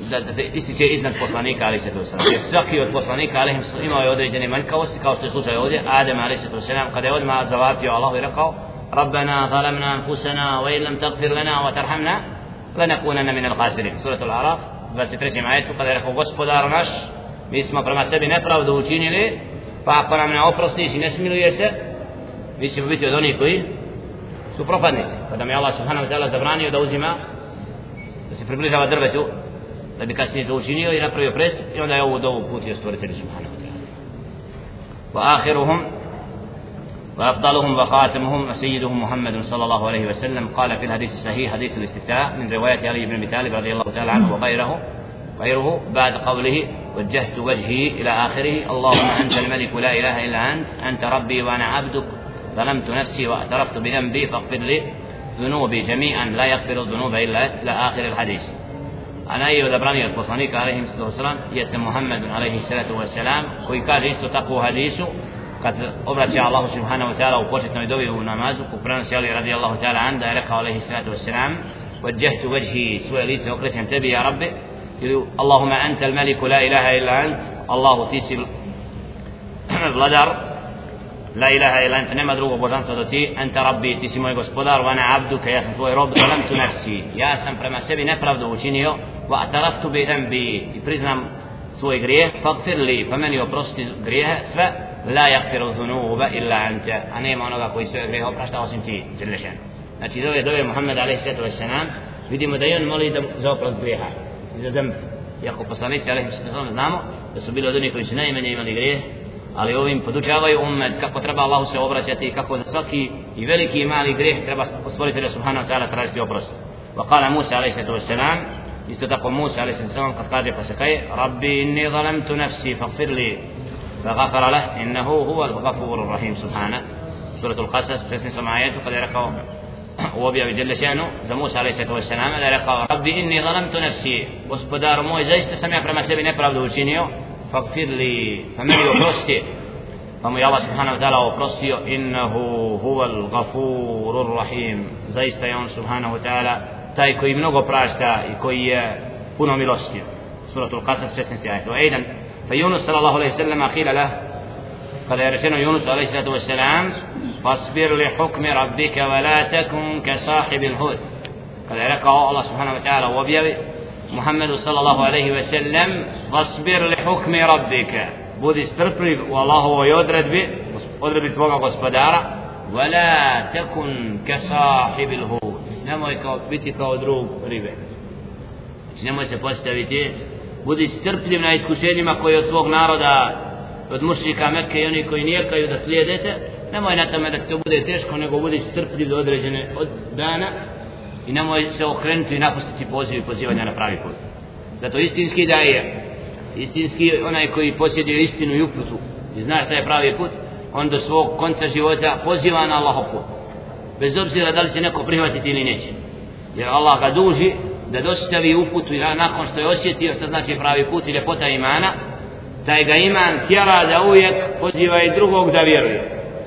Speaker 1: da, da se ističe iznad poslanika ali se to sram jer svaki od poslanika ali imao je određene manjkavosti kao što je slučaj ovdje Adem ali se to sram kada je odmah zavapio Allah i rekao ربنا ظلمنا أنفسنا وإن لم تغفر لنا وترحمنا لنكونن من الخاسرين سورة الأعراف 23. ajetu kada je rekao gospodar naš mi smo prema sebi nepravdu učinili pa ako nam ne oprostiš i ne smiluje se mi ćemo su propadnici kada mi Allah subhanahu wa ta'ala zabranio da uzima da se približava drvetu da bi kasnije to učinio i napravio prestup i onda je ovu dovu putio stvoritelji subhanahu wa ta'ala wa akhiruhum وأفضلهم وخاتمهم سيدهم محمد صلى الله عليه وسلم. قال في الحديث الصحيح حديث الاستفتاء من رواية علي بن أبي طالب رضي الله تعالى عنه وغيره غيره بعد قوله وجهت وجهي إلى آخره اللهم أنت الملك لا إله إلا أنت أنت ربي وأنا عبدك ظلمت نفسي واعترفت بذنبي فاغفر لي ذنوبي جميعا لا يغفر الذنوب إلا إلى آخر الحديث. أنا أيها الأبراني البصانيك عليه الصلاة والسلام يسلم محمد عليه الصلاة والسلام koji kaže isto tako kad obraća Allahu subhanahu wa ta'ala u početnoj dobi u namazu ko prenosi Ali radijallahu ta'ala an da je rekao alaihi salatu wassalam وجهت وجهي سوى ليس okrećem tebi ja rabbi ili Allahuma anta al maliku la ilaha illa ant Allahu ti si vladar la ilaha illa ant nema drugog božanstva do ti anta rabbi ti si moj gospodar wa ana abduka ja sam tvoj rob zalamtu nafsi ja sam prema sebi nepravdu učinio wa ataraftu bi dhanbi i priznam svoj grijeh fagfir li pa meni oprosti grijehe sve la yaghfiru dhunuba illa anta a nema onoga koji sve grehe oprašta osim ti Đelešan znači dove dove Muhammed wassalam vidimo da je on moli da za oprost grijeha i za zemb iako poslanici sallatu znamo da su bili od onih koji su najmanje imali grijeh ali ovim podučavaju ummet kako treba Allahu se obraćati i kako za svaki i veliki i mali grijeh treba stvoriti da subhanahu ta'ala tražiti oprost وقال موسى عليه الصلاه والسلام isto tako Musa sallam kad kaže pa se kaje Rabbi inni zalamtu nafsi faghfir li فغفر له إنه هو الغفور الرحيم. سبحانه. سورة القصص. في سنسة معايته قد يرقوا هو بيا بجل شأنه. زموس عليه الصلاة والسلام قد يرقوا ربي إني ظلمت نفسي. وسبدار موي زي استسمع برما سبي نفر عبد وشينيو فاغفر لي فمني وبرستي فمو يا الله سبحانه وتعالى وبرستي إنه هو الغفور الرحيم. زي استيون سبحانه وتعالى. تاي كوي منوغو براشتا كوي آه، كونو ميلوستي سورة القصص. في سنسة معايته وأيضا فيونس صلى الله عليه وسلم قيل له قد يرسل يونس عليه الصلاة والسلام فاصبر لحكم ربك ولا تكن كصاحب الهود قد يرقى الله سبحانه وتعالى وبيبي محمد صلى الله عليه وسلم فاصبر لحكم ربك. بودي strpljiv والله هو يدرد بي odredbi tvoga gospodara ولا تكن كصاحب الهود nemoj kao, biti kao drug ribe znači nemoj budi strpljiv na iskušenjima koje od svog naroda od mušnika Mekke i oni koji nijekaju da slijedete. Nemoj na tome da to bude teško nego budi strpljiv do određene od dana i nemoj se okrenuti i napustiti poziv i pozivanja na pravi put. Zato istinski daje istinski onaj koji posjeduje istinu i uputu i zna šta je pravi put on do svog konca života poziva na Allahov put. Bez obzira da li će neko prihvatiti ili neće. Jer Allah ga duži da dostavi uputu nakon što je osjetio što znači pravi put i ljepota imana taj ga iman tjera da uvijek poziva i drugog da vjeruje.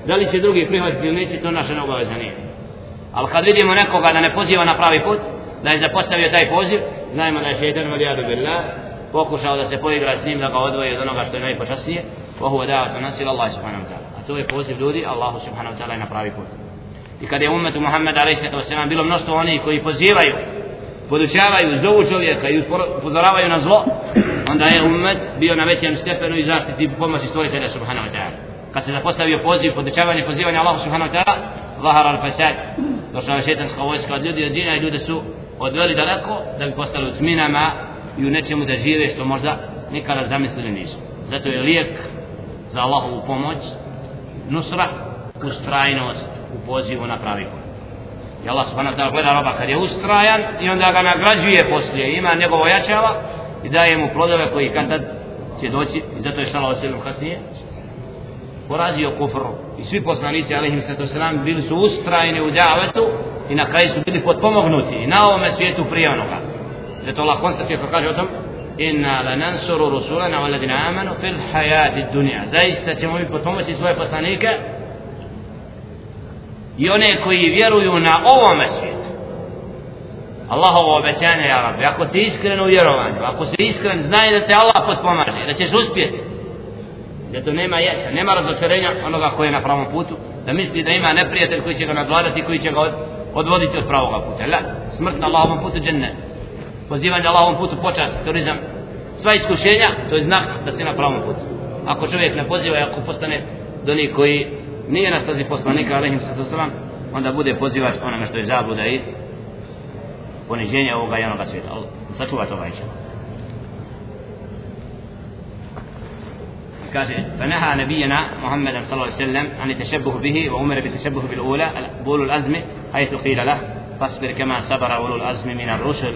Speaker 1: Da li će drugi prihvatiti ili neće to naša obaveza nije. Ali kad vidimo nekoga da ne poziva na pravi put da je zapostavio taj poziv znajmo da je šeitan valijadu billah pokušao da se poigra s njim da ga odvoji od onoga što je najpočasnije wa huwa الناس إلى الله subhanahu wa ta'ala. To je poziv ljudi Allahu subhanahu wa ta'ala na pravi put. I kada je umetu Muhammed a.s. bilo mnoštvo onih koji pozivaju podučavaju, zovu čovjeka i upozoravaju na zlo onda je umet bio na većem stepenu i zaštiti pomoći stvoritelja subhanahu wa ta'ala. Kad se zapostavio poziv, podučavanje, pozivanje Allahu subhanahu wa ta'ala zahara al-fasad. Došla je šetanska vojska od ljudi od džina i ljude su odveli daleko da bi postali u tminama i u nečemu da žive što možda nikada zamislili nisu. Zato je lijek za Allahovu pomoć nusra ustrajnost u pozivu na pravi put i Allah subhanahu wa ta'ala gleda roba kad je ustrajan i onda ga nagrađuje poslije. Ima njegovo jačava i daje mu plodove koji kad tad će doći i zato je šalao osilom kasnije. Porazio kufru. I svi poslanici alaihim sallatu selam bili su ustrajni u davetu i na kraju su bili potpomognuti. I na ovome svijetu prije onoga. Zato Allah konstatuje ko kaže o tom inna lanansuru rusulana waladina amanu fil hayati dunya. Zaista ćemo mi potpomoći svoje poslanike i one koji vjeruju na ovome svijetu. Allahovo obećanje ja rabbi ako si iskren u vjerovanju ako si iskren znaj da te Allah potpomaže da ćeš uspjeti. Da to nema jesa nema razočarenja onoga koji je na pravom putu da misli da ima neprijatelj koji će ga nadvladati koji će ga od, odvoditi od pravog puta. La smrt na Allahovom putu dženne pozivanje Allahovom putu počast turizam sva iskušenja to je znak da si na pravom putu. Ako čovjek ne poziva ako postane do njih koji nije na stazi poslanika alaihim sallam onda bude pozivač onome što je zabluda i poniženje ovoga i onoga svijeta sačuva toga iće kaže فنهى نبينا محمد صلى الله عليه وسلم عن التشبه به وأمر بالتشبه بالأولى أولو الأزم حيث قيل له فاصبر كما صبر أولو الأزم من الرسل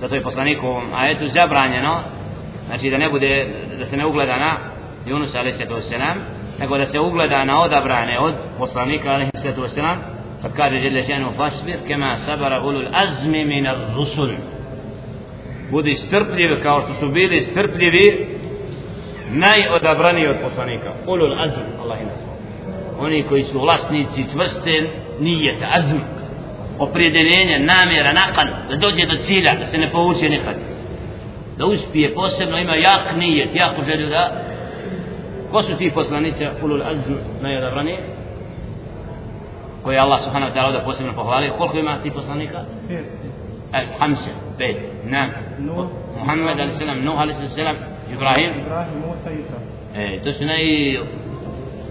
Speaker 1: zato je poslaniku ajetu zabranjeno znači da ne bude da se ne ugleda na Yunus alaihi sallatu wasalam nego da se ugleda na odabrane od poslanika alaihi sallatu wasalam kad kaže jelle šanu fasbir kema sabara ulul azmi min ar rusul budi strpljiv kao što su bili strpljivi najodabraniji od poslanika. Ulul azm Allah ina oni koji su vlasnici čvrste nijete azm. Opredeljenje, namjera, nakon da dođe do cilja, da se ne povuče nikad. Da uspije posebno ima jak nijet, jako želju da ko su ti poslanice ulul azm najodabrani koje Allah subhanahu wa ta'ala da posebno pohvali koliko ima ti poslanika? pet hamse, pet, nam Muhammed a.s. Nuh a.s. Ibrahim Ibrahim, Musa i Isa e, to su naj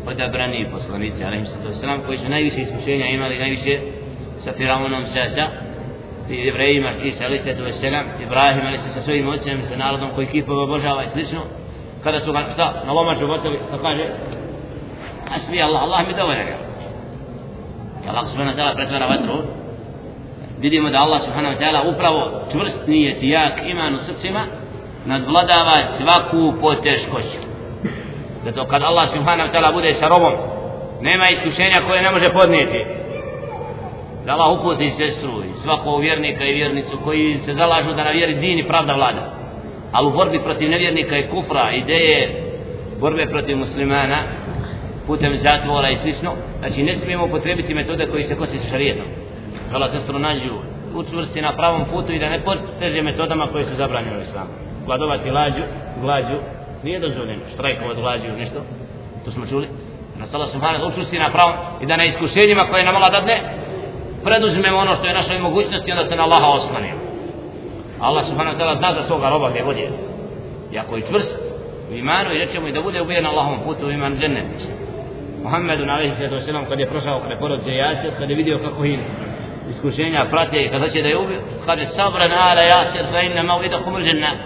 Speaker 1: odabrani poslanici a.s. koji su najviše iskušenja imali najviše sa Firaunom sa sa Ibrahima Isa a.s. Ibrahim a.s. sa svojim ocem sa narodom koji kipove obožava i slično kada su ga šta na lomaču gotovi da pa kaže Asmi Allah, Allah mi dovoljan je i Allah subhanahu wa ta'ala pretvara vatru. Vidimo da Allah subhanahu wa ta'ala upravo čvrst nije jak iman u srcima nadvladava svaku poteškoću. Zato kad Allah subhanahu wa ta'ala bude sa robom nema iskušenja koje ne može podnijeti. Da Allah uputi sestru i svakog vjernika i vjernicu koji se zalažu da na vjeri din i pravda vlada ali u borbi protiv nevjernika i kufra ideje borbe protiv muslimana putem zatvora i slično. Znači ne smijemo potrebiti metode koji se kosi s šarijetom. Kada sestru nađu učvrsti na pravom putu i da ne poteže metodama koje su zabranjene u islamu. Gladovati lađu, glađu nije dozvoljeno. Štrajkovati glađu nešto. To smo čuli. Na sala subhanahu učvrsti na pravom i da na iskušenjima koje nam Allah dadne preduzmemo ono što je našoj mogućnosti onda se na Allaha oslanimo Allah subhanahu wa ta'ala zna za svoga roba gdje vodi i ako je čvrst u imanu i rećemo i da bude ubijen Allahom putu u iman džennet. Muhammedu na alaihi sallatu wasallam kad je prošao kod porodice Jasir kad je vidio kako ih iskušenja prate i kada će da je ubio kaže sabran ala Jasir fa inna ma uvida kumul džennet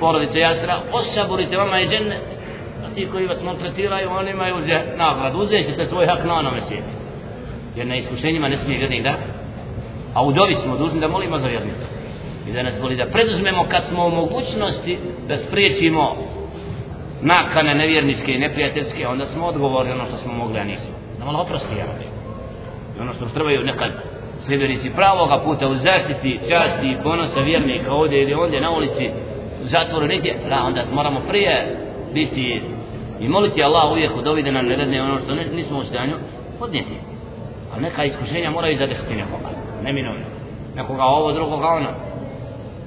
Speaker 1: porodice Jasira osaburite vama je džennet. A ti koji vas maltretiraju oni imaju nagrad uzet svoj hak na onome svijetu. Jer na iskušenjima ne smije vjernik da a u dovi smo dužni da molimo za vjernika i da nas voli da preduzmemo kad smo u mogućnosti da spriječimo nakane nevjerničke i neprijateljske onda smo odgovorili ono što smo mogli a nismo. Da malo oprosti ja i ono što trebaju nekad sljedbenici pravoga puta u zaštiti časti i ponosa vjernika ovdje ili ondje na ulici zatvoru negdje da onda moramo prije biti i moliti Allah uvijek od ovih da nam ne ono što nismo u stanju podnijeti. Ali neka iskušenja moraju zadehti nekoga neminovno. Nekoga ovo drugoga ono.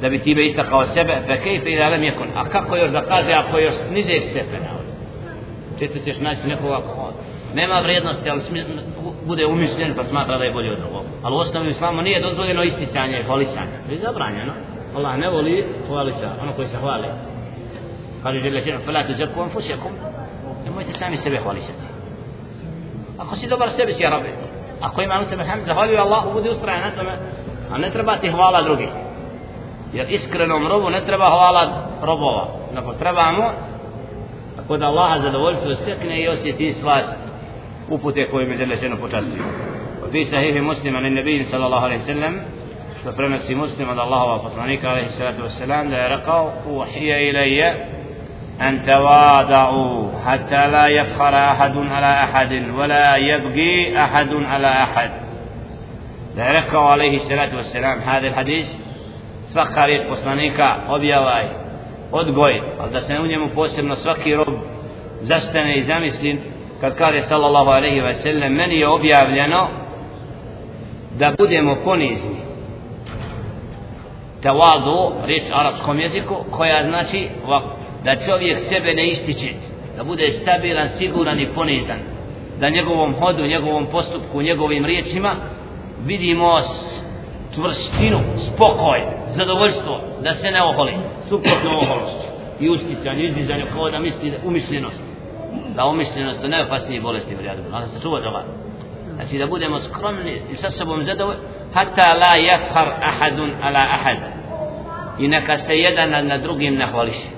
Speaker 1: da bi time istakao sebe fe kejfe ila da lem jekun. A kako još da kaže ako još niže stepena često ćeš naći nekoga ko nema vrijednosti ali smi, bude umišljen pa smatra da je bolje od drugog. Ali u osnovi islamu nije dozvoljeno isticanje i hvalisanje. To je zabranjeno. Allah ne voli hvalica ono koji se hvali. Kaže žele šerom fela tu zeku anfusijakum nemojte sami sebe hvalisati. Ako si dobar sebi si rabi ako ima u tebe hamd zahvaljuj Allahu budi ustrajan na tome. A ne treba ti hvala drugih jer iskrenom robu ne treba hvala robova nego treba mu ako da Allaha zadovoljstvo stekne i osjeti sva upute koje mi žele ženo počastio. وفي صحيح مسلم عن النبي صلى الله عليه وسلم فبرنسي مسلم عند الله وفصلانيك عليه الصلاة والسلام لا يرقوا أوحي إلي أن تواضعوا حتى لا يفخر أحد على أحد ولا يبقي أحد على أحد لا يرقوا عليه الصلاة والسلام هذا الحديث svaka riječ poslanika objavaj odgoj ali da se u njemu posebno svaki rob zastane i zamisli kad kaže sallallahu alaihi ve sellem meni je objavljeno da budemo ponizni. Tawadu riječ u arapskom jeziku koja znači da čovjek sebe ne ističe da bude stabilan, siguran i ponizan. Da njegovom hodu, njegovom postupku, njegovim riječima vidimo čvrstinu, spokoj, zadovoljstvo, da se ne oholi, suprotno oholost i usticanje, izdizanje, kao da misli umišljenost. Da umišljenost je najopasnije bolesti u rjadu, se čuva toga. Znači da budemo skromni i sa sobom zadovoljni, hatta la jafhar ahadun ala ahad. I neka se jedan na, na drugim ne hvališe.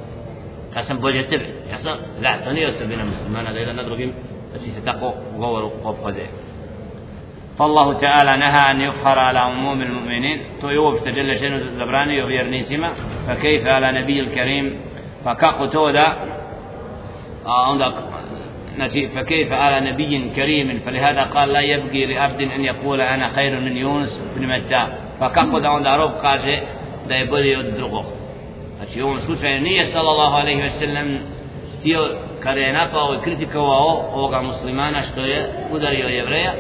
Speaker 1: Ja sam bolje tebe. Ja sam, da, to nije osobina muslimana da jedan na drugim, znači se tako govoru obhode. فالله تعالى نهى أن يقهر على عموم المؤمنين. طيب، تيوب تجل شنو الزبراني وبيرنيسما فكيف على نبي الكريم؟ فكاكو تودا آه، فكيف على نبي كريم؟ فلهذا قال لا يبقي لأرض أن يقول أنا خير من يونس بن متى. فكاكو دا عند رب قاجة دا يبلي الدرغو يونس نية صلى الله عليه وسلم. تيو كرينا فهو كريتيكا وهو وقع مسلمان اشتوية ودر يو يبريا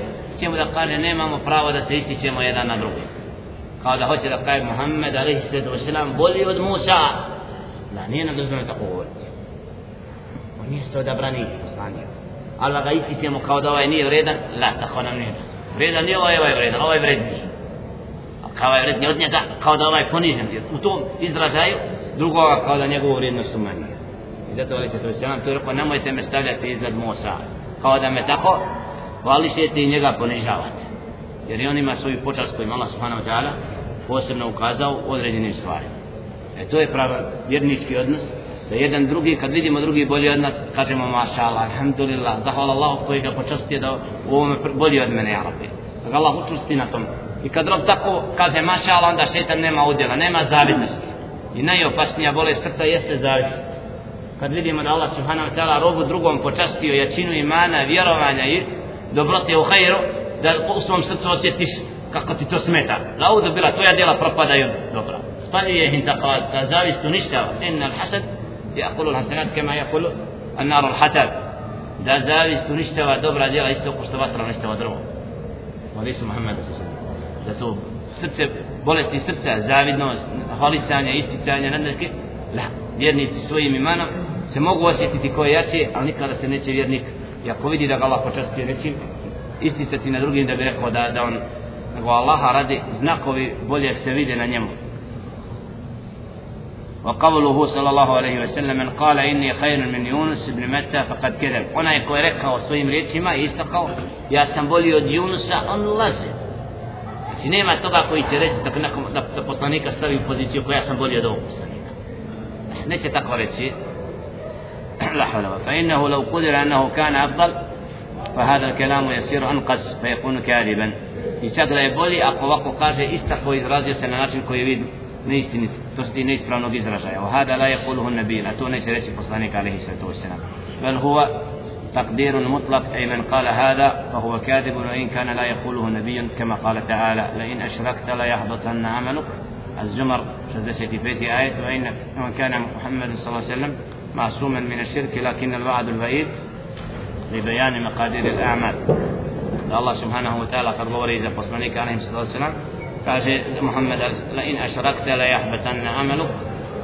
Speaker 1: ovoga da kaže nemamo pravo da se ističemo jedan na drugi kao da hoće da kaže Muhammed alaihi sallatu wasalam bolji od Musa. Da nije nam dozvoljeno tako govoriti. On nije sto da brani poslanio ali ga ističemo kao da ovaj nije vredan la tako nam nije vredan nije ovaj, ovaj vredan ovaj vredniji. A kao ovaj vredniji od njega kao da ovaj ponižen. U tom izražaju drugoga kao da njegovu vrijednost umanjuje. I zato ovaj će to se nam rekao nemojte me stavljati iznad Musa. Kao da me tako hvališete i njega ponižavate. Jer i on ima svoju počast koju Allah subhanahu wa ta'ala posebno ukazao u određenim stvarima. E to je pravi vjernički odnos, da jedan drugi, kad vidimo drugi bolji od nas, kažemo maša Allah, alhamdulillah, zahvala Allah koji ga počastio da u ovome bolji od mene, ja rabbi. Da ga Allah učusti na tom. I kad rob tako kaže maša Allah, onda šetan nema udjela, nema zavidnosti. I najopasnija bolest srca jeste zavidnost. Kad vidimo da Allah subhanahu wa ta'ala robu drugom počastio jačinu imana, vjerovanja i dobrote u hajru, da u svom srcu osjetiš kako ti to smeta. Laudu bila tvoja djela propadaju dobra. Spaljuje ih tako da zavist uništava. Inna al-hasad yakulu al-hasanat kama yakulu an-nar al-hatab. Da zavist uništava dobra djela isto kao što vatra uništava drvo. Mali su Muhammed da su srce, bolesti srca, zavidnost, hvalisanje, isticanje, nadneške, la, vjernici svojim imanom se mogu osjetiti koje jače, ali nikada se neće vjernik i ako vidi da ga Allah počastio nečim isticati na drugim da bi rekao da, da on nego Allaha radi znakovi bolje se vide na njemu وقوله صلى الله عليه وسلم من قال إني خير من يونس بن متى فقد كذب ona je ko je rekao svojim riječima i istakao ja sam bolji od Junusa on laže znači nema toga koji će reći da, da, da poslanika stavi u poziciju koja sam bolji od ovog poslanika neće tako reći لا حول ولا فإنه لو قدر أنه كان أفضل فهذا الكلام يصير أنقص فيكون كاذبا se na način koji je vidu neistinit, to sti neispravnog izražaja. O hada la yakuluhu nabila, to neće reći poslanik alaihi sallatu wasalam. Vel huwa تقدير مطلق أي من قال هذا فهو كاذب وإن كان لا يقوله نبي كما قال تعالى لئن أشركت ليحبطن عملك الزمر في بيت آية وإن كان محمد صلى الله عليه وسلم معصوما من الشرك لكن الوعد البعيد لبيان مقادير الأعمال الله سبحانه وتعالى قد govori za poslanika عليه الصلاة والسلام kaže Muhammed la in ašrakta la jahbatanna amalu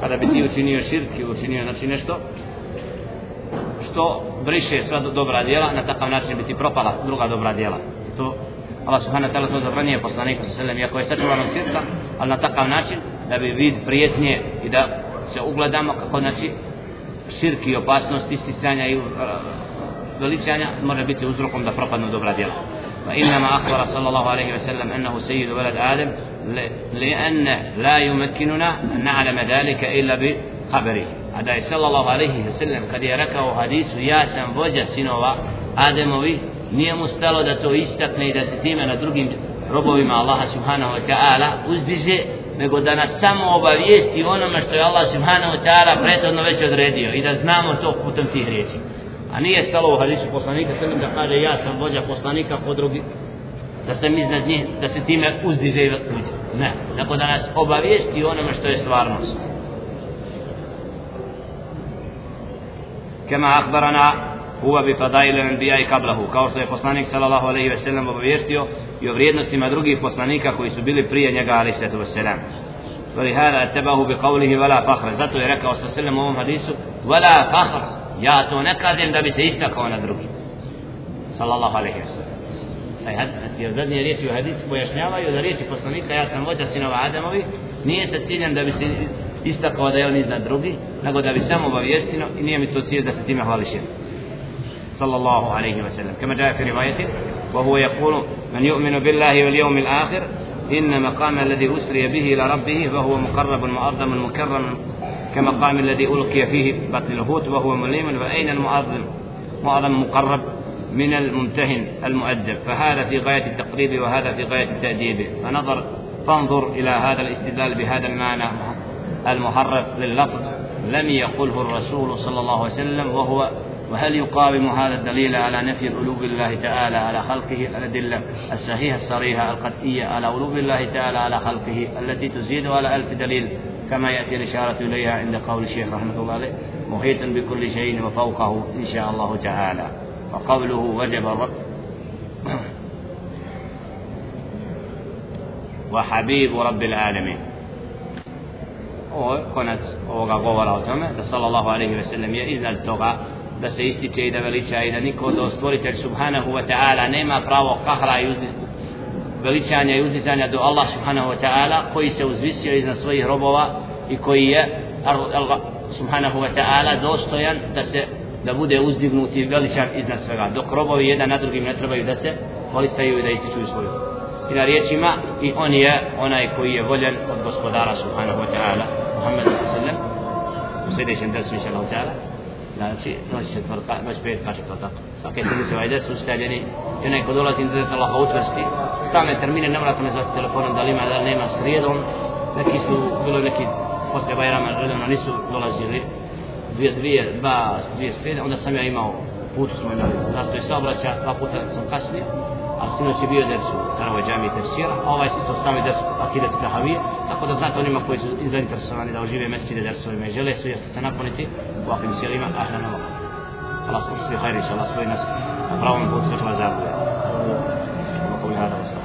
Speaker 1: kada bi ti učinio širk i učinio znači nešto što briše sva dobra djela na takav način bi ti propala druga dobra djela to Allah subhanahu wa ta'ala to zabranije poslaniku sa selem iako je sačuvan od širka ali na takav način da bi vid prijetnije i da se ugledamo kako znači širk i opasnost isticanja i uh, veličanja može biti uzrokom da propadnu dobra djela وإنما أخبر صلى الله عليه وسلم أنه سيد ولد آدم لأن لا يمكننا أن نعلم ذلك إلا بخبره هذا صلى الله عليه وسلم قد يركه حديث ياسا vođa sinova Ademovi nije mu stalo da to istakne i da se time na drugim robovima Allaha subhanahu wa ta'ala uzdiže nego da nas samo obavijesti onome što je Allah subhanahu wa ta'ala prethodno već odredio i da znamo to putem tih riječi. A nije stalo u hadisu poslanika sallam da kaže ja sam vođa poslanika po drugi da sam iznad njih da se time uzdiže i ne. Nego da nas obavijesti onome što je stvarnost. Kama akbarana huwa bi fadail al-anbiya qablahu kao što je poslanik sallallahu alejhi ve sellem obavijestio i o vrijednostima drugih poslanika koji su bili prije njega alejhi salatu vesselam ولهذا اتبعه بقوله ولا فخر zato je rekao sallallahu alejhi ve sellem u ovom hadisu ولا فخر ja to ne kažem da bi se istakao na drugi sallallahu alaihi wa sallam taj hadis, znači od zadnje riječi u hadisu pojašnjavaju da riječi poslanika ja sam vođa sinova Adamovi nije sa ciljem da bi se istakao da je on iznad drugi nego da bi samo obavijestino i nije mi to cilj da se time hvališim sallallahu alaihi wa sallam kama jaje fi rivajetin وهو يقول من يؤمن بالله واليوم الآخر إن مقام الذي أسري به إلى ربه فهو مقرب معظم مكرم كمقام الذي ألقي فيه بطن الهوت وهو مليم فأين المعظم؟ معظم مقرب من الممتهن المؤدب. فهذا في غاية التقريب وهذا في غاية التأديب. فنظر فانظر إلى هذا الاستدلال بهذا المعنى المحرف لللفظ. لم يقله الرسول صلى الله عليه وسلم وهو وهل يقاوم هذا الدليل على نفي علو الله تعالى على خلقه؟ الأدلة الصحيحة الصريحة القطعية على علو الله تعالى على خلقه التي تزيد على ألف دليل كما يأتي الإشارة إليها عند قول الشيخ رحمه الله عليه محيط بكل شيء وفوقه إن شاء الله تعالى وقوله وجب الرب وحبيب رب العالمين ovo je konac ovoga govora o tome da sallallahu alaihi ve sellem je iznad toga da se ističe i da veliča i da niko do stvoritelj subhanahu wa ta'ala nema pravo kahra i veličanja i uzdizanja do Allah subhanahu wa ta'ala koji se uzvisio iznad svojih robova i koji je Allah subhanahu wa ta'ala dostojan da se da bude uzdignut i veličan iznad svega dok robovi jedan na drugim ne trebaju da se policaju i da ističuju svoju. I na riječima i on je onaj koji je voljen od gospodara subhanahu wa ta'ala. Muhammed sallam. U sljedećem dersu inša Allah ta'ala znači noć četvrtka, noć petka četvrtka. svake sedmice ovaj des ustavljeni i onaj ko dolazi da se Allah utvrsti stavne termine ne morate me zvati telefonom da li ima da li nema srijedom. Neki su bilo neki posle Bajrama redovno nisu dolazili. Dvije, dvije, dva, dvije srijede, onda sam ja imao put smo imali zastoj saobraća dva puta sam kasnije a sinoć je bio ders u Carovoj džami i tefsira a ovaj si to stavio ders akidat Tahavije tako da znate onima koji su zainteresovani da ožive mesečine dersovima i žele su jeste se napuniti u ovakvim sjelima ahlan Allah Allah smo svi hajri, Allah svoj nas na pravom putu, sve ćemo zabuje. Allah